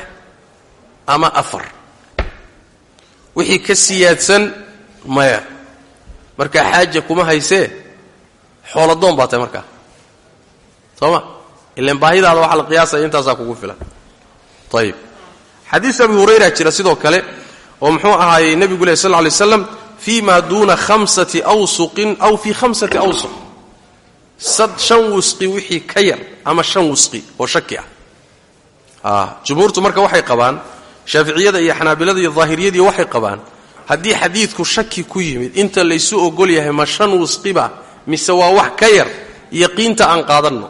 ama afar. Wixii ka siyaadsan maya. Markaa xaaja kuma haysee? Xooladoon baa tahay markaa soo ma? Ilan baahidaada waxaa la qiyaasaya intaasaa kugu filan. Ayib xadiis abi hurayra jira sidoo kale oo muxuu ahaayey nebigu leh sal lla lay slam fii ma duuna awsuqin aw fii khamsati awsuq. Shan wusqi wixii ka yar ama shan wusqi oo shaki ah. Jumhuurtu marka waxay qabaan shaaficiyada iyo xanaabilada iyo daahiriyadii waxay qabaan haddii xadiidku shaki ku yimid inta laysu ogol yahay ma shan wusqiba mise waa wax ka yar yaqiinta aan qaadanno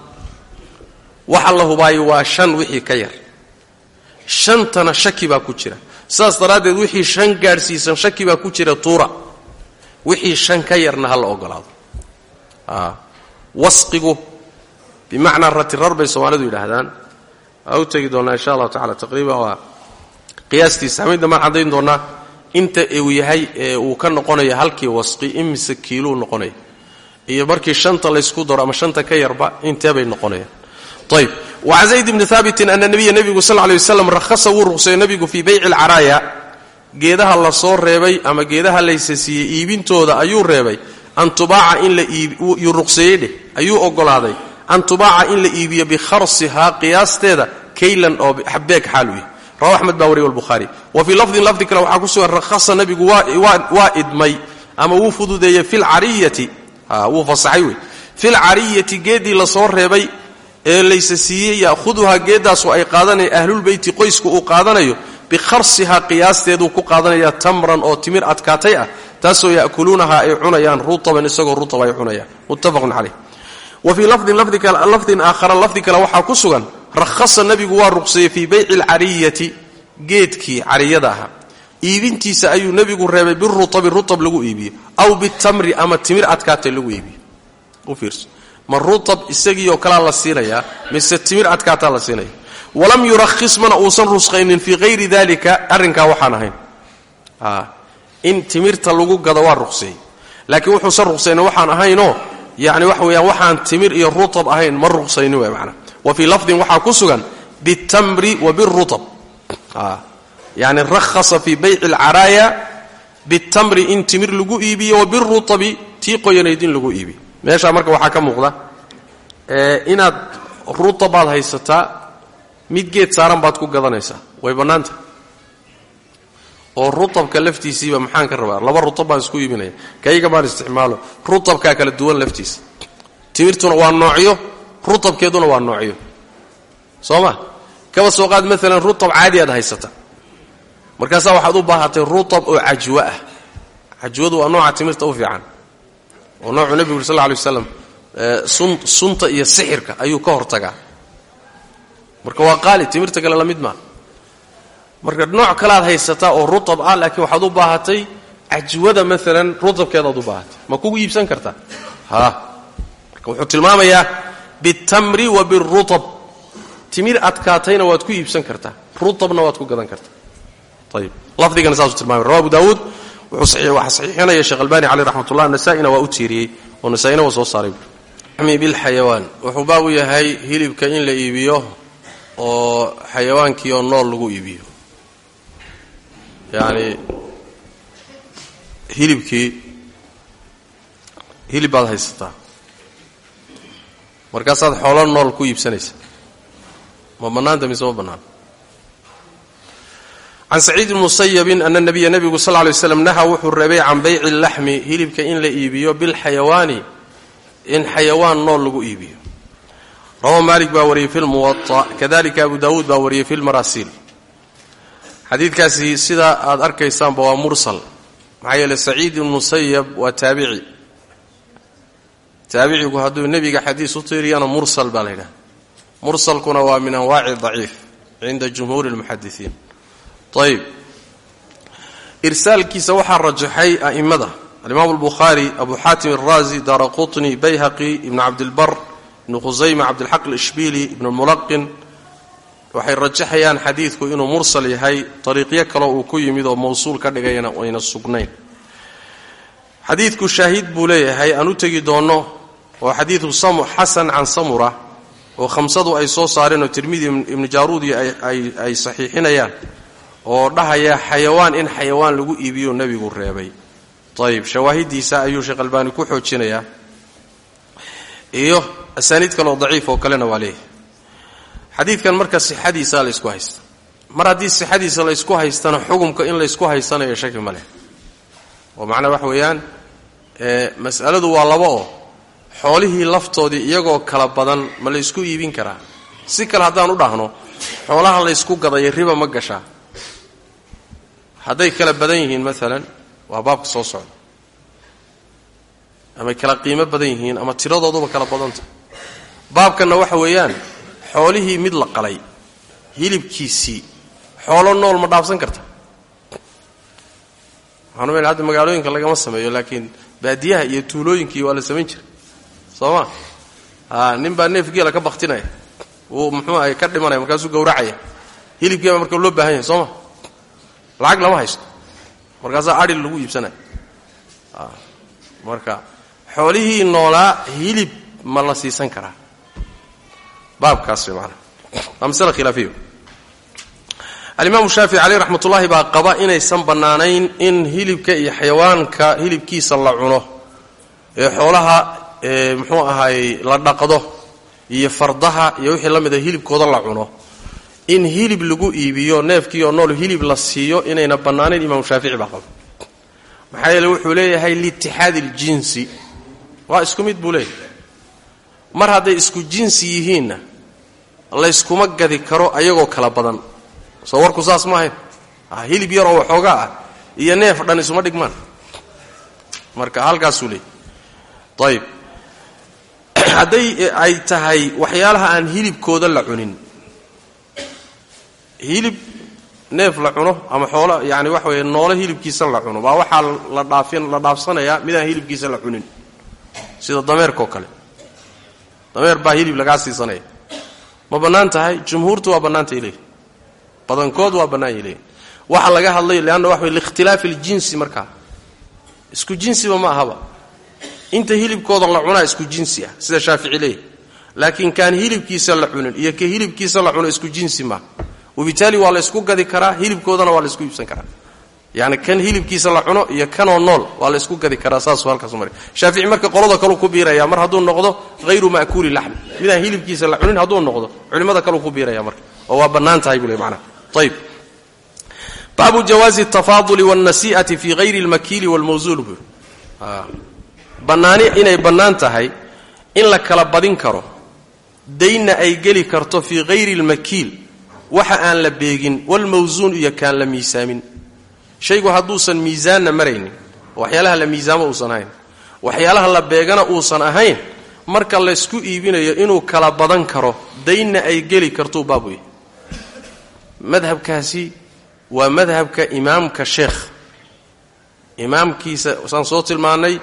waxa la hubaayo waa shan wixii ka yar. Shantana shaki baa ku jira. Saas daraaddeed wixii shan gaadhsiisan shaki baa ku jira tuura. Wixii shan ka yarna ha la ogolaado wasqigu bimacnaa ratirar bay soomaalidu yidhaahdaan. Waa u tegi doonnaa insha allahu tacala taqriiban waa qiyaastiisa. Hamaydna maan caddayn doonnaa inta uu yahay ee uu ka noqonayo halkii wasqi imise kiiluu noqonaya. Iyo markii shanta laysku daro ama shanta ka yarba inteebay noqonayaan ayb wacan zayd bni haabitin ana nabiya nebigu sal ly waslam rahasa wuu ruqseeyey nebigu fii bayci alcaraaya geedaha la soo reebay ama geedaha laysa siiyey iibintooda ayuu reebay. An tubaaca in la iibyuu ruqseeyey dheh ayuu ogolaaday. An tubaaca in la iibiyo bikharsihaa qiyaasteeda kaylan oo xabeeg xaalu yahy rawa axmed baa wariy wlbukhaari wa fii lafdin lafdi kale waxaa ku sugan rahasa nebigu waa idmay ama wuu fududeeyey filcariyati wuu fasaxay wey filcariyati geeddii la soo reebay ee laysa siiyey ya'huduhaa geeddaasu ay qaadanaya ahlulbeyti qoysku uu qaadanayo bikharsihaa qiyaasteeduu ku qaadanaya tamran oo timir adkaatay ah taasoo ya'kuluunahaa ay cunayaan rutaban isagoo rutab ay cunayaan. Muttafaqun caleyh wa fii lafdin aakhara lafdi kale waxaa ku sugan rahasa nebigu waa ruqseeyey fii bayci alcariyati geedkii cariyada ahaa. Iibintiisa ayuu nebigu reebay birutabi rutab lagu iibiyo aw bitamri ama timir adkaatay lagu iibiyo ma rutab isagiioo kalaa la siinayaa mise timir adkaataa la siinaya. Walam yurakhis mana uusan rusqaynin fii hayri dalika arrinkaa waxaan ahayn. In timirta lagu gado waa ruqseeyey laakiin wuxuusan ruqsaynin waxaan ahaynoo yani waxa weyaan waxaan timir iyo rutab ahayn ma ruqsaynin w manaa wa fii lafdin waxaa ku sugan bitamri wa birutab yani rahasa fii bayci alcaraaya bitamri in timir lagu iibiyo wa birutabi tii qoyanayd in lagu iibiyo meeshaa marka waxaa ka muuqda inaad rutabaad haysataa mid geed saaran baad ku gadanaysaa. Way bannaanta. Oo rutabka laftiisiiba maxaan ka rabaa? Laba rutab baan isku iibinaya. Kayga baan isticmaalo. Rutabkaa kala duwan laftiisa. Timirtuna waa noocyo rutabkeeduna waa noocyo. Soo kaba soo qaad maalan rutab caadi aad haysata markaasaa waxaad u baahatay rutab oo cajwo ah. Cajwadu waa nooca timirta u fiican oo noocuu nebigu uri sal lla lay waslam sunta iyo sixirka ayuu ka hortagaa. Marka waa qaali timirta kale la mid maa marka nooc kaleaad haysataa oo rutab ah laakiin waxaad u baahatay cajwada maalan rutabkeedaad u baahatay. Ma kugu iibsan kartaa ha. Marka wuxuu tilmaamayaa bitamri wa birutab timir adkaatayna waad ku iibsan kartaa rutabna waad ku gadan kartaa ayib lafdigana saasuu tilmaamay. Rawa abu daawuud waxaa saxiixinaya sheekh albani caleyh raxmatullah nasaa-ina waa u tiiriyey oo nasaa-ina waa soo saaray. Mi bilxayawaan wuxuu baab u yahay hilibka in la iibiyo oo xayawaankii oo nool lagu iibiyo. Yacni hilibkii hilib baad haysataa. Markaasaad xoolo nool ku iibsanaysa. Ma bannaanta mise ma bannaan can saciid bni musayabin ana nabiya nebigu sal lay slam naha wuxuu reebay can bayci laxmi hilibka in la iibiyo bilxayawaani in xayawaan nool lagu iibiyo. Rawa maalik baa wariyey fi lmuwaa kadalika abu daawuud baa wariyey fi lmarasiil xadiidkaasi sidaa aad arkaysaanba waa mursal. Maxaa yeele saciid ibnu musayab waa taabici. Taabicigu hadduu nebiga xadiis u tiiriyana mursal baa la yidhaha mursalkuna waa min anwaaci daciif cinda jumhuuri lmuxadisiin ayb irsaalkiisa waxaa rajaxay a'immada. Alimaam albukhaari abu xaatim alraazi daara qutni bayhaqi ibnu cabdilbar ibnu khusayma cabdilxaq alishbiili ibnu lmulaqin waxay rajaxayaan xadiidku inuu mursal yahay ariiqyo kale uu ku yimid oo mawsuul ka dhigayana ayna sugnayn. Xadiidku shaahid buu leeyahay aan u tegi doonno oo xadiidu xasan can samura oo khamsadu ay soo saareen oo tirmidi ibnu jaaruudi ay saxiixinayaan oo dhahaya xayawaan in xayawaan lagu iibiyo nebigu reebay. Ayib shawaahidiisa ayuu sheekh albaani ku xoojinayaa iyo asaaniid kaleoo daciif oo kalena waa leeyahay. Xadiidkan marka sixadiisa laysku haysta mar haddii sixadiisa laysku haystana xukumka in laysku haysanayo shaki ma leh. Oo macnaa waxa weeyaan mas'aladu waa laba oo xoolihii laftoodii iyagoo kala badan ma laysku iibin karaa. Si kale haddaan u dhahno xoolaha laysku gadaya riba ma gashaa hadday kala badan yihiin maalan waa baabka soo socda. Amay kala qiimo badan yihiin ama tiradooduba kala badanta. Baabkanna waxa weeyaan xoolihii mid la qalay hilibkiisii xoolo nool ma dhaafsan karta. Waxaan umel hadda magaalooyinka lagama sameeyo laakiin baadiyaha iyo tuulooyinkii waa la samayn jiray. Soo ma? A nin baa neef geela ka baktinaya wuu muxuu ahay ka dhimanaya markaasuu gawracaya hilibkiibaa marka loo baahan yahay lacag lama haysto. Markaasaa adhil lagu iibsanaya marka xoolihii noolaa hilib ma la siisan karaa. Baabkaas maanaa waa masale khilaafiyo. Alimaamu shaafici caleyh raxmat ullaahi baa qaba inaysan bannaanayn in hilibka iyo xayawaanka hilibkiisa la cuno. Ee xoolaha muxuu ahaayey la dhaqdo. Iyo fardaha iyo wixii la mida hilibkooda la cuno in hilib lagu iibiyo neefkiioo nool hilib la siiyo inayna bannaanayn imaamu shaafici baa qaba. Maxaa yeele wuxuu leeyahay liitixaadi iljinsi waa isku mid buu leeyahay. Mar hadday isku jinsi yihiinna layskuma gadi karo ayagoo kala badan. Soo warku saas ma ahayn. Hilib yaroo waxoogaa ah iyo neef dhan isuma dhigmaan. Marka halkaasuu leeyahy ayib hadday ay tahay waxyaalaha aan hilibkooda la cunin hilib neef la cuno ama xoolo yani waxa weeye noole hilibkiisa la cuno. Baa waxaa la dhaafsanayaa midaan hilibkiisa la cunin. Sida dameerkaoo kale. Dameer baa hilib lagaa siisanaya. Ma bannaan tahay? Jumhuurtu waa bannaantay leeyihi badankood waa bannaanyay leeyihi waxa laga hadlay leanna waxa wey liikhtilaafi iljinsi markaa isku jinsiba ma ahaba. Inta hilibkooda la cunaa isku jinsi ah sida shaafici leeyahy laakiin kaan hilibkiisa la cunin iyo ka hilibkiisa la cuno isku jinsi maaha wabitaali waa la ysku gadi karaa hilibkoodana waa la ysku iibsan karaa yani kan hilibkiisa la cuno iyo kanoo nool waa la ysku gadi karaa saasuu halkaas mari shaafici marka qolada kaleu ku biiraya mar hadduu noqdo hayru ma'kuuli laxmi midaan hilibkiisa la cunin hadduu noqdo culimmada kaleu ku biiraya marka oo waa bannaan tahay buu le manaa ayib baabu jawaazi tafaaduli wاlnasi'ati fi hayri اlmakiili wاlmawsuul buu bannaani inay bannaan tahay in la kala badin karo daynna ay geli karto fii hayri اlmakiil waxa aan la beegin walmawsuun iyo kaan la miisaamin. Shaygu hadduusan miisaanna maraynin waxyaalaha la miisaamo uusan ahayn waxyaalaha la beegana uusan ahayn marka laysku iibinayo inuu kala badan karo daynna ay geli kartuu baab wey madhabkaasi waa madhabka imaamka sheekh. Imaamkiisa saan soo tilmaannay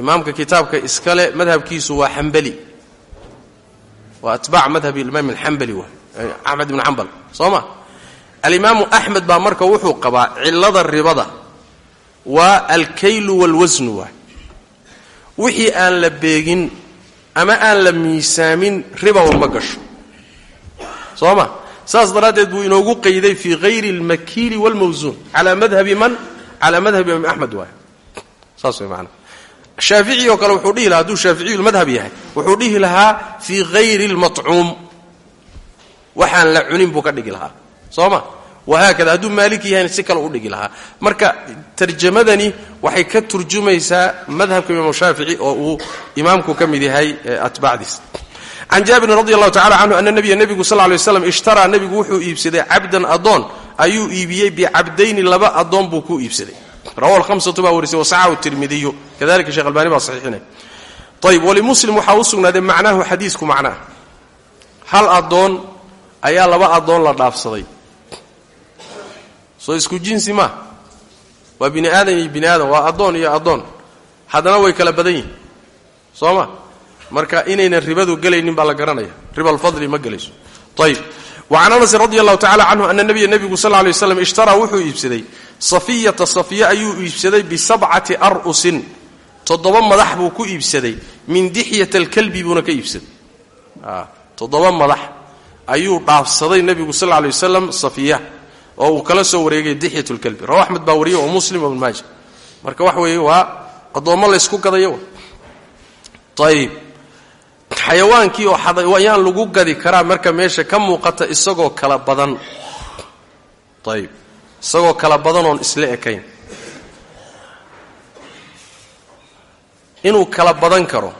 imaamka kitaabka iskale madhabkiisu waa xambali waa atbaac madhab imaam alxambali waa axmed ibnu xambal soo ma alimaamu axmed baa marka wuxuu qabaa cillada ribada. Waa alkaylu waalwasnu waay wixii aan la beegin ama aan la miisaamin ribaw ma gasho. Soo ma saas daraaddeed buu inoogu qayday fii hayri almakiili waalmawsuun calaa madhabi man? Calaa madhabi imaam axmed waay saas way maanaa shaafici oo kale wuxuu dhihi lahaa hadduu shaaficiyulmadhab yahay wuxuu dhihi lahaa fii hayri almatcuum waxaan la cunin buu ka dhigi lahaa. Soo ma wahaakada hadduu maaliki yahayna si kale u dhigi lahaa. Marka tarjamadani waxay ka turjumaysaa madhabka imaamu shaafici oo uu imaamku ka mid yahay atbaacdiis. Can jaabirin radi allahu tacala canhu ana nabiya nebigu sal lay slam ishtaraa nebigu wuxuu iibsaday cabdan adoon ayuu iibiyey bicabdayni laba adoon buu ku iibsaday. Rawa lhamsatu baa warisay wasaxahu tirmidiyu. Kadalika sheekh albani baa saxiixinay. Ayb walimuslim waxaa u sugnaaday macnaahu xadiisku macnaah hal adoon ayaa laba adoon la dhaafsaday. Soo isku jinsi maa waa bini aadan iyo bini aadan waa adoon iyo adoon haddana way kala badan yihiin soo ma? Marka inaynan ribadu gelaynin baa la garanaya. Riba alfadli ma gelayso. Ayb wacan anasin radi allahu tacala canhu ana nabiya nebigu sal lay waslam ishtaraa wuxuu iibsaday safiyata safiya ayuu iibsaday bisabcati ar'usin. Toddoba madax buu ku iibsaday. Min dixyat alkalbi buuna ka iibsaday. Toddoba madax ayuu dhaafsaday nebigu sal lay wasalam safiya oo uu kala soo wareegay dixyat lkalbi rawa axmed baa wariye oo muslim ibn maaja marka wax weeye waa addoommo laysku gadayo ayb xayawaankii oo xayawaan lagu gadi karaa marka meesha ka muuqata isagoo kala badan. Ayb isagoo kala badan oon isla ekayn. Inuu kala badan karo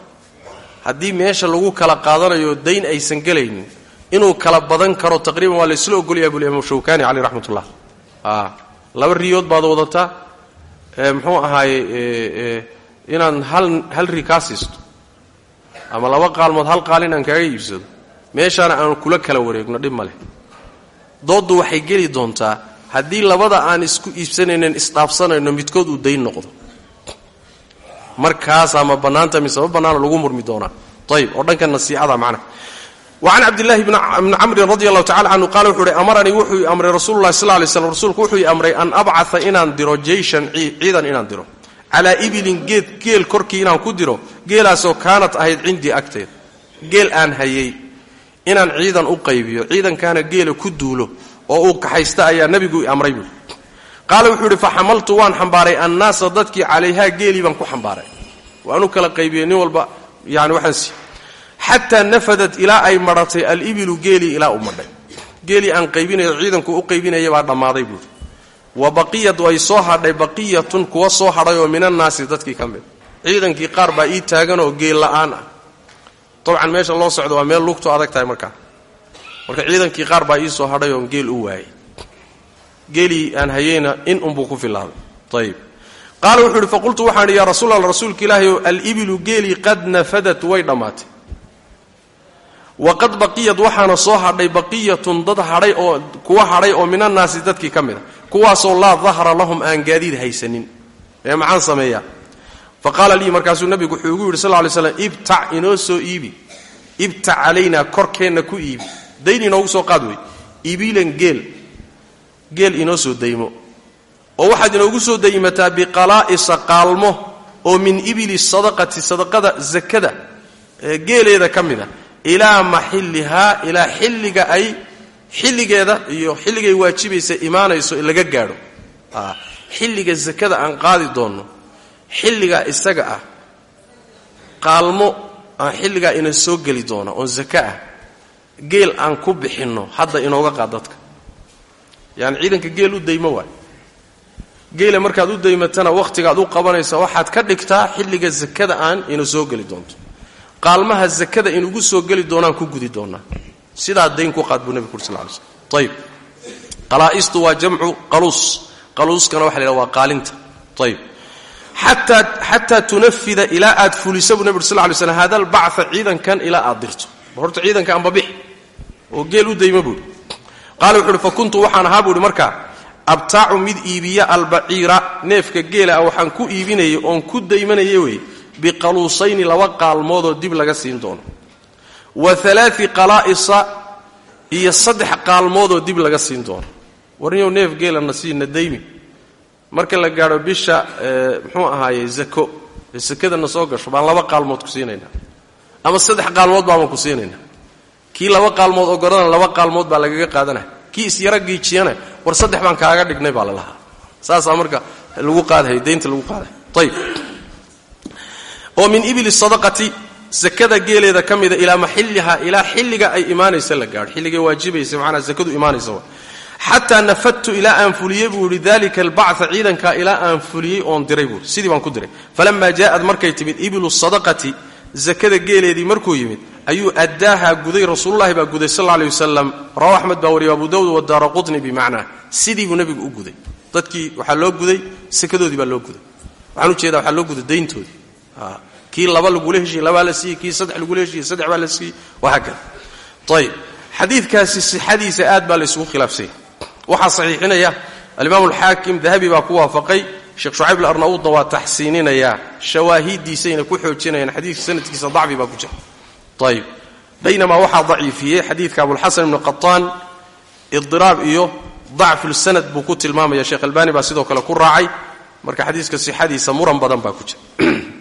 haddii meesha lagu kala qaadanayo dayn aysan gelaynin inuu kala badan karo taqriiban waa laysla ogolyaha buli imaam shawkani caleyh raxmat ullah laba riyood baad wadataa muxuu ahaaye inaan hal hal ri kaa siisto ama laba qaalmood hal qaal inaan kaaga iibsado. Meeshaana aan kula kala wareegno dhib ma leh. Dooddu waxay geli doontaa haddii labada aan isku iibsanaynen isdhaafsanayno midkood uu dayn noqdo. Markaasaa ma bannaanta mise ma bannaana lagu murmi doonaa. Ayib oo dhanka nasiicada macna wa can cabdillahi bni camrin radi allahu tacala canhu qaala wuxuu uhi amaranii wuxuu amray rasuululahi sal lay slam rasuulku wuxuu i amray an abcaa inaan diro jeyshan ciidan inaan diro calaa ibilin geed geel korkii inaan ku diro geelaasoo kaanat ahayd cindii agteeda geel aan hayay inaan ciidan u qaybiyo ciidankaana geela ku duulo oo uu kaxaysta ayaa nebigu i amray buui qaala wuxuu idhi faxamaltu waan xambaaray annaasa dadkii calayhaa geelii baan ku xambaaray waan u kala qaybiyey xataa nafadat ilaa ay madhatay alibilu geelii ilaa u madhay. Geelii aan qaybinayo ciidanku u qaybinaya baa dhammaaday buui wa baqiyad way soo hadhay baqiyatun kuwa soo hadhay oo min annaasi dadkii ka ciidankii qaar baa ii taaganoo geel la'aan ah. Dabcan meesha loo socdo waa meel lugtu adag tahay markaa marka ciidankii qaar baa ii soo hadhay oon geel u waayay. Geelii aan hayeyna in unbuu ku filaaday ayib qaala wuxuu ihi faqultu waxaan yaa rasuul rasuulka ilaahay o alibilu geelii qad nafadat way dhammaatay waqad baqiyad waxaana soo hadhay baqiyatun dad hadhay oo kuwa hadhay oo min annaasi dadkii ka mid a kuwaasoo laa dahra lahum aan gaadiid haysanin. Ee maxaan sameeyaa fa qaala lii markaasuu nabigu wuxuu igu yidhi sal lay slam ibtac inoo soo iibi. Ibtac calaynaa korkeenna ku iibi. Dayn inoogu soo qaad wey. Ibilan geel. Geel inoo soo daymo. Oo waxaad inoogu soo daymataa biqalaa'isa qaalmo oo min ibili sadaqati sadaqada zakada geeleeda ka mid a ilaa maxillihaa ilaa xilliga ay xilligeeda iyo xilligay waajibaysa imaanayso laga gaadho. Xilliga zakada aan qaadi doonno xilligaa isaga ah qaalmo aan xilligaa ina soo geli doona oon zaka ah geel aan ku bixinno hadda inooga qaad dadka. Yaani ciidanka geel u daymo waay. Geela markaad u daymatana wakhtigaad u qabanaysa waxaad ka dhigtaa xilliga zakada aan ina soo geli doonto qaalmaha zakada inugu soo geli doonaan ku gudi doonaa. Sidaa dayn ku qaad buu nebigu uri sal lay slm ayib qalaa'istu waa jamcu qaluus qaluuskana waxa la waa qaalinta. Ayib xataa tunafida ilaa aad fulisa buu nebi uri sal lay slm hada albactha ciidankan ilaa aad dirto. Horta ciidanka ambabix oo geel u dayma buuhi qaala wuxu uhi fa waxaan ahaa buuhi markaa abtaacu mid iibiya albaciira neefka geela ah waxaan ku iibinayay oon ku daymanaya wey biqaluusayni laba qaalmoodoo dib laga siin doono. Wa alaai qalaa'isa iyo saddex qaalmoodoo dib laga siin doono. Warniyow neef geelana siina marka la gaadho bisha muxuu ahaaye zako. Ee sakadana soo gasho baan laba qaalmood ku siinaynaa. Ama saddex qaalmood baabaan ku siinaynaa. Kii laba qaalmood ogoradana laba qaalmood baa lagaga qaadanaya kii isyara giijiyana war saddex baan kaaga dhignay baa lalahaa saasaa marka lagu qaadahay daynta lagu qaadahay. Ayib oo min ibili sadaqati sakada geeleeda ka mida ilaa maxilliha ilaa xilliga ay imaanaysa la gaadho. Xilligay waajibaysa macnaa sakadu imaanaysa xataa nafadtu ilaa aan fuliyey buu yidhi dalika albacثa ciidankaa ilaa aan fuliyey oon diray buu sidii baan ku diray. Falama jaءad markay timid ibilu sadaqati zakada geeleedii markuu yimid ayuu addaaha guday rasuululahi baa guday sal alay wasalam rawa axmed baa wariya abu dawud wadaara qutni bimacnaa. Sidii buu nebigu u guday. Dadkii waxaa loo guday sakadoodii baa loo guday. Waxaan u jeedaa waxaa loo guday dayntoodii kii laba lagula heshiiyey labaa la siiyey kii saddex lagula heshiiyey saddex baa la siiyey wahaakada ayib xadiidkaasi sixadiisa aad baa la isugu khilaafsanya waxaa saxiixinaya alimaam alxaakim dahabi baa ku waafaqay sheekh shucayb alarnauudna waa taxsiininayaa shawaahidiisayna ku xoojinayaan xadiidka sanadkiisa dacfi baa ku jira. Ayib baynamaa waxaa daciifiyey xadiidka abulxasan ibni qataan idiraab iyo dacfulsanad buu ku tilmaamaya. Sheekh albani baa sidoo kale ku raacay marka xadiiska sixadiisa muran badan baa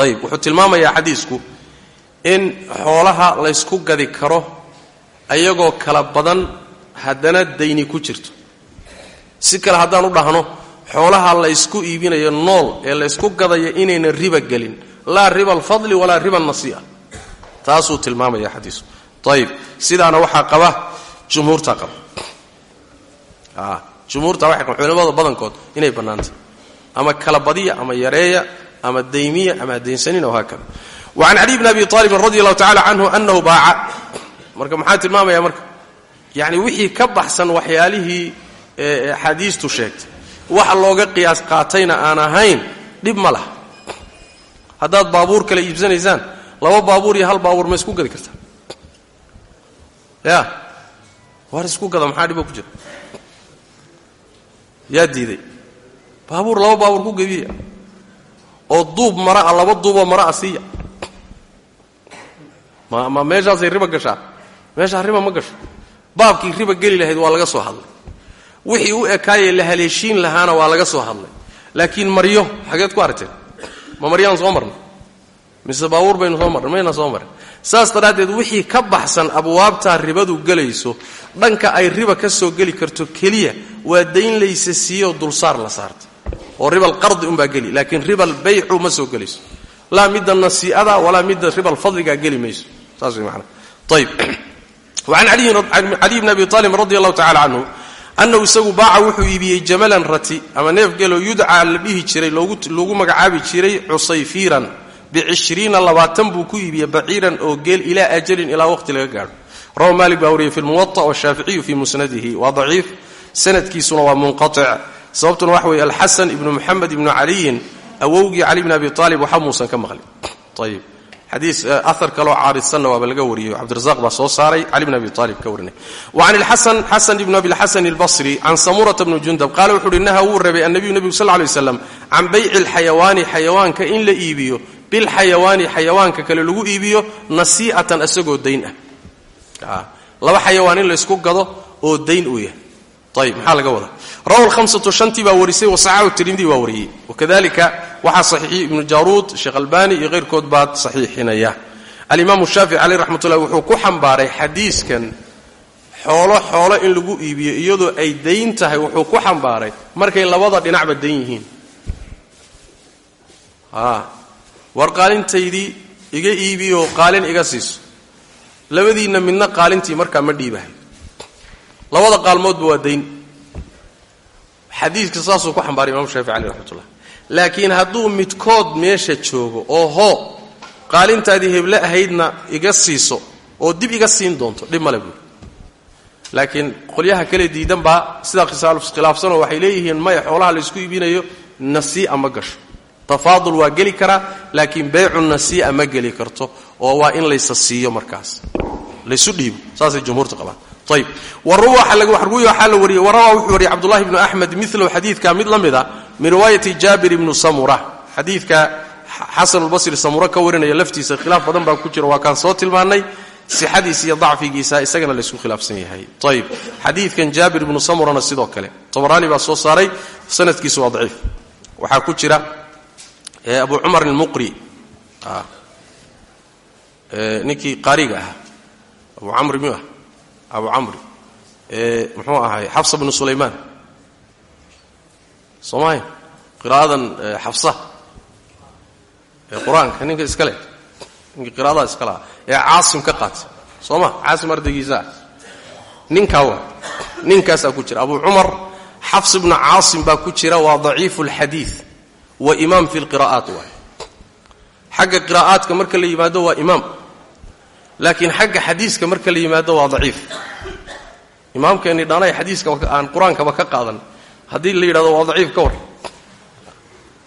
ayib wuxuu tilmaamayaa xadiisku in xoolaha laysku gadi karo ayagoo kala badan haddana dayni ku jirto. Si kale haddaan u dhahno xoolaha laysku iibinayo nool ee laysku gadayo inaynan riba gelin. Laa riba alfadli walaa riba alnasii'a taasuu tilmaamaya xadiisku. Ayib sidaana waxaa qaba jumhuurtaa qaba. Jumhuurta waxay qaban culimada badankood inay bannaantay. Ama kala badiya ama yareeya ama daymiya ama daynsanina wahaakada wa can cali bni abi aalibin radi allahu tacala canhu anahu baaca. Marka maxaa tilmaamaya marka? Yacni wixii ka baxsan waxyaalihii axaadiistu sheegtay. Waxa looga qiyaas qaatayna aan ahayn dhib ma laha. Haddaad baabuur kale iibsanaysaan laba baabuur iyo hal baabuur ma isku gadi kartaa. Ya. Waar isku gada maxaa dhibo ku jira? Yaa diiday. Baabuur laba baabuur ku gebiya oo duub maraa laba duuboo maraa siiya. Ma ma meeshaasay riba gashaa? Meeshaa riba ma gasho? Baabkii riba geli lahayd waa laga soo hadlay. Wixii u ekaayee la haleeshiin lahaana waa laga soo hadlay. Laakiin maryo xageed ku aragteen ma maryaan soo marnay? Mise baabuur baynu soo marnay? Mayna soo marin saas daraaddeed wixii ka baxsan abwaabtaa ribadu gelayso dhanka ay riba ka soo geli karto keliya waa dayn laysa siiyoo dulsaar la saartay oo ribal qardi unbaa geli laakiin ribal baycu ma soo gelayso. Laa midda nasii'ada walaa midda ribal fadligaa geli mayso. Saas way maanaa ayib wacan caliy bni abi aalib radi allahu tacala canhu annahu isagu baaca wuxuu iibiyey jamalan rati ama neef geloo yudcaa la dhihi jiray loogu magacaabi jiray cusayfiiran bicishriina labaatan buu ku iibiyey baciiran oo geel ilaa ajalin ilaa waqti laga gaadho. Rawa maalik baa wariyey fi lmuwata washaaficiyu fi musnadihi waa daciif sanadkiisuna waa munqatic sababtuna waxa weeye alxasan ibnu muxamed ibnu caliyin awowgii cali bni abi aalib waxa muusan ka maqlin. Ayib xadiis ahar kaloo caaridsanna waaba laga wariyey. Cabdirazaq baa soo saaray cali bn abi aalib ka warinay. Wa can ilxasan xasan ibn abilxasan albasri can samurata bni jundab qaala wuxu uhi naha wuu rabay annabiyu nebigu sal lay waslam can bayci alxayawaani xayawaanka in la iibiyo bilxayawaani xayawaanka kale lagu iibiyo nasii'atan asagoo dayn ah. Laba xayawaan in laysku gado oo dayn uu yahay. Ayib maxaa laga wadaa rawa lhamsatu shantii baa warisay wasaxaxu tirmidi baa wariyey. Wakadalika waxaa saxiixiyey ibnu jaaruud sheekh albani iyo keyrkood baad saxiixinaya. Alimaamu shaafici caleyh raxmat wuxuu ku xambaaray xadiiskan xoolo xoolo in lagu iibiyo iyadoo ay dayn tahay wuxuu ku xambaaray markay labada dhinacba dayn yihiin. War qaalintaydii iga iibiyo qaalin iga siiso. Labadiinna midna qaalintii markaa ma dhiibahay. Labada qaalmoodba waa dayn xadiiska saasuu ku xambaaray imam shaafici caleyh raxmatullah laakiin hadduu midkood meesha joogo oo hoo qaalintaadii heble ahaydna iga siiso oo dib iga siin doonto dhib male buuri laakiin qolyaha kale diidan baa sidaa khilaafsanoo waxay leeyihiin maya xoolaha laysku iibinayo nasii'a ma gasho. Tafaadul waa geli karaa laakiin beycu nasii'a ma geli karto oo waa in laysa siiyo markaas. Laysu dhiibo saasay jumhuurtu qabaan ayb waxaa la wariyey. Warawaa wuxuu wariyey cabdullahi bnu axmed milahu xadiidka mid la mida min riwaayati jaabir ibnu samura. Xadiidka xasanulbasri samura ka warinaya laftiisa khilaaf badan baa ku jira. Waa kaan soo tilmaannay sixadiisa iyo dacfigiisa isagana laysku khilaafsan yahay. Ayb xadiidkan jaabir ibnu samurana sidoo kale. Tabaraani baa soo saaray. Sanadkiisu waa daciif. Waxaa ku jira abu cumar almuqri. Ninkii qaariga ahaa. Ah abu camri muxuu ahay xafsa bnu sulaymaan soomaalia qiraa'adan xafsa ee qur'aanka ninka iska leh. Ninkii qiraa'adaha iska lahaa. Ee caasim ka qaatay soo ma? Caasim ardaygiisaa ninkaa wa ku jira. Abu cumar xafs ibnu caasim baa ku jira. Waa daciifu alxadiid wa imaam fi lqira'aat waay xagga qiraa'aadka marka la yimaado waa imaam laakiin xagga xadiiska marka la yimaado waa daciif. Imaamkeenni dhanay xadiiska aan qur'aankaba ka qaadan. Haddii la yidhahdo waa daciif ka war.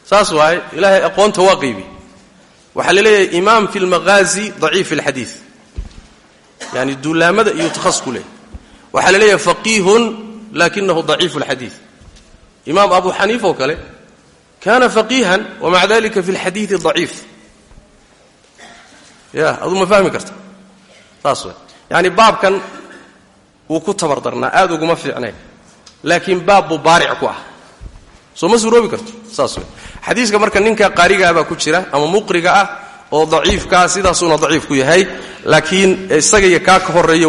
Saas waaye ilaahay aqoonta waa qaybi. Waxaa la leeyahay imaam fi lmaqaazi daciif fi lxadiid yani duulaamada iyo takhasku leh. Waxaa la leeyahay faqiihun lakinahu daciifu lxadiid imaam abu xaniifa oo kale kana faqiihan wamaca dalika fi lxadiidi daciif. Ya aduu ma fahmi karta saas way. Yani baabkan wuu ku tabardarnaa aad uguma fiicnayn laakiin baab buu baaric ku ah. Soo ma suuroobi karto? Saas wey xadiiska marka ninka qaarigaabaa ku jira ama muqriga ah oo daciifkaa sidaasuuna daciif ku yahay laakiin isaga iyo kaa ka horreeya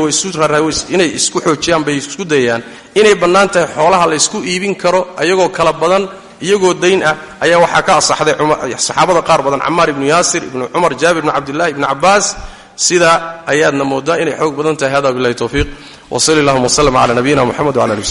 inay isku xoojiyaan bay isku dayayaan. Inay bannaan tahay xoolaha la ysku iibin karo ayagoo kala badan iyagoo dayn ah ayaa waxaa ka asaxday saxaabada qaar badan camaar ibnu yaasir ibnu cumar jaabir ibnu cabdillahi ibnu cabbaas sidaa ayaadna moodaa inay xoog badan tahay. Hada billahi towfiiq wsali allahuma wslm cala nabiyina muxamed wala ali w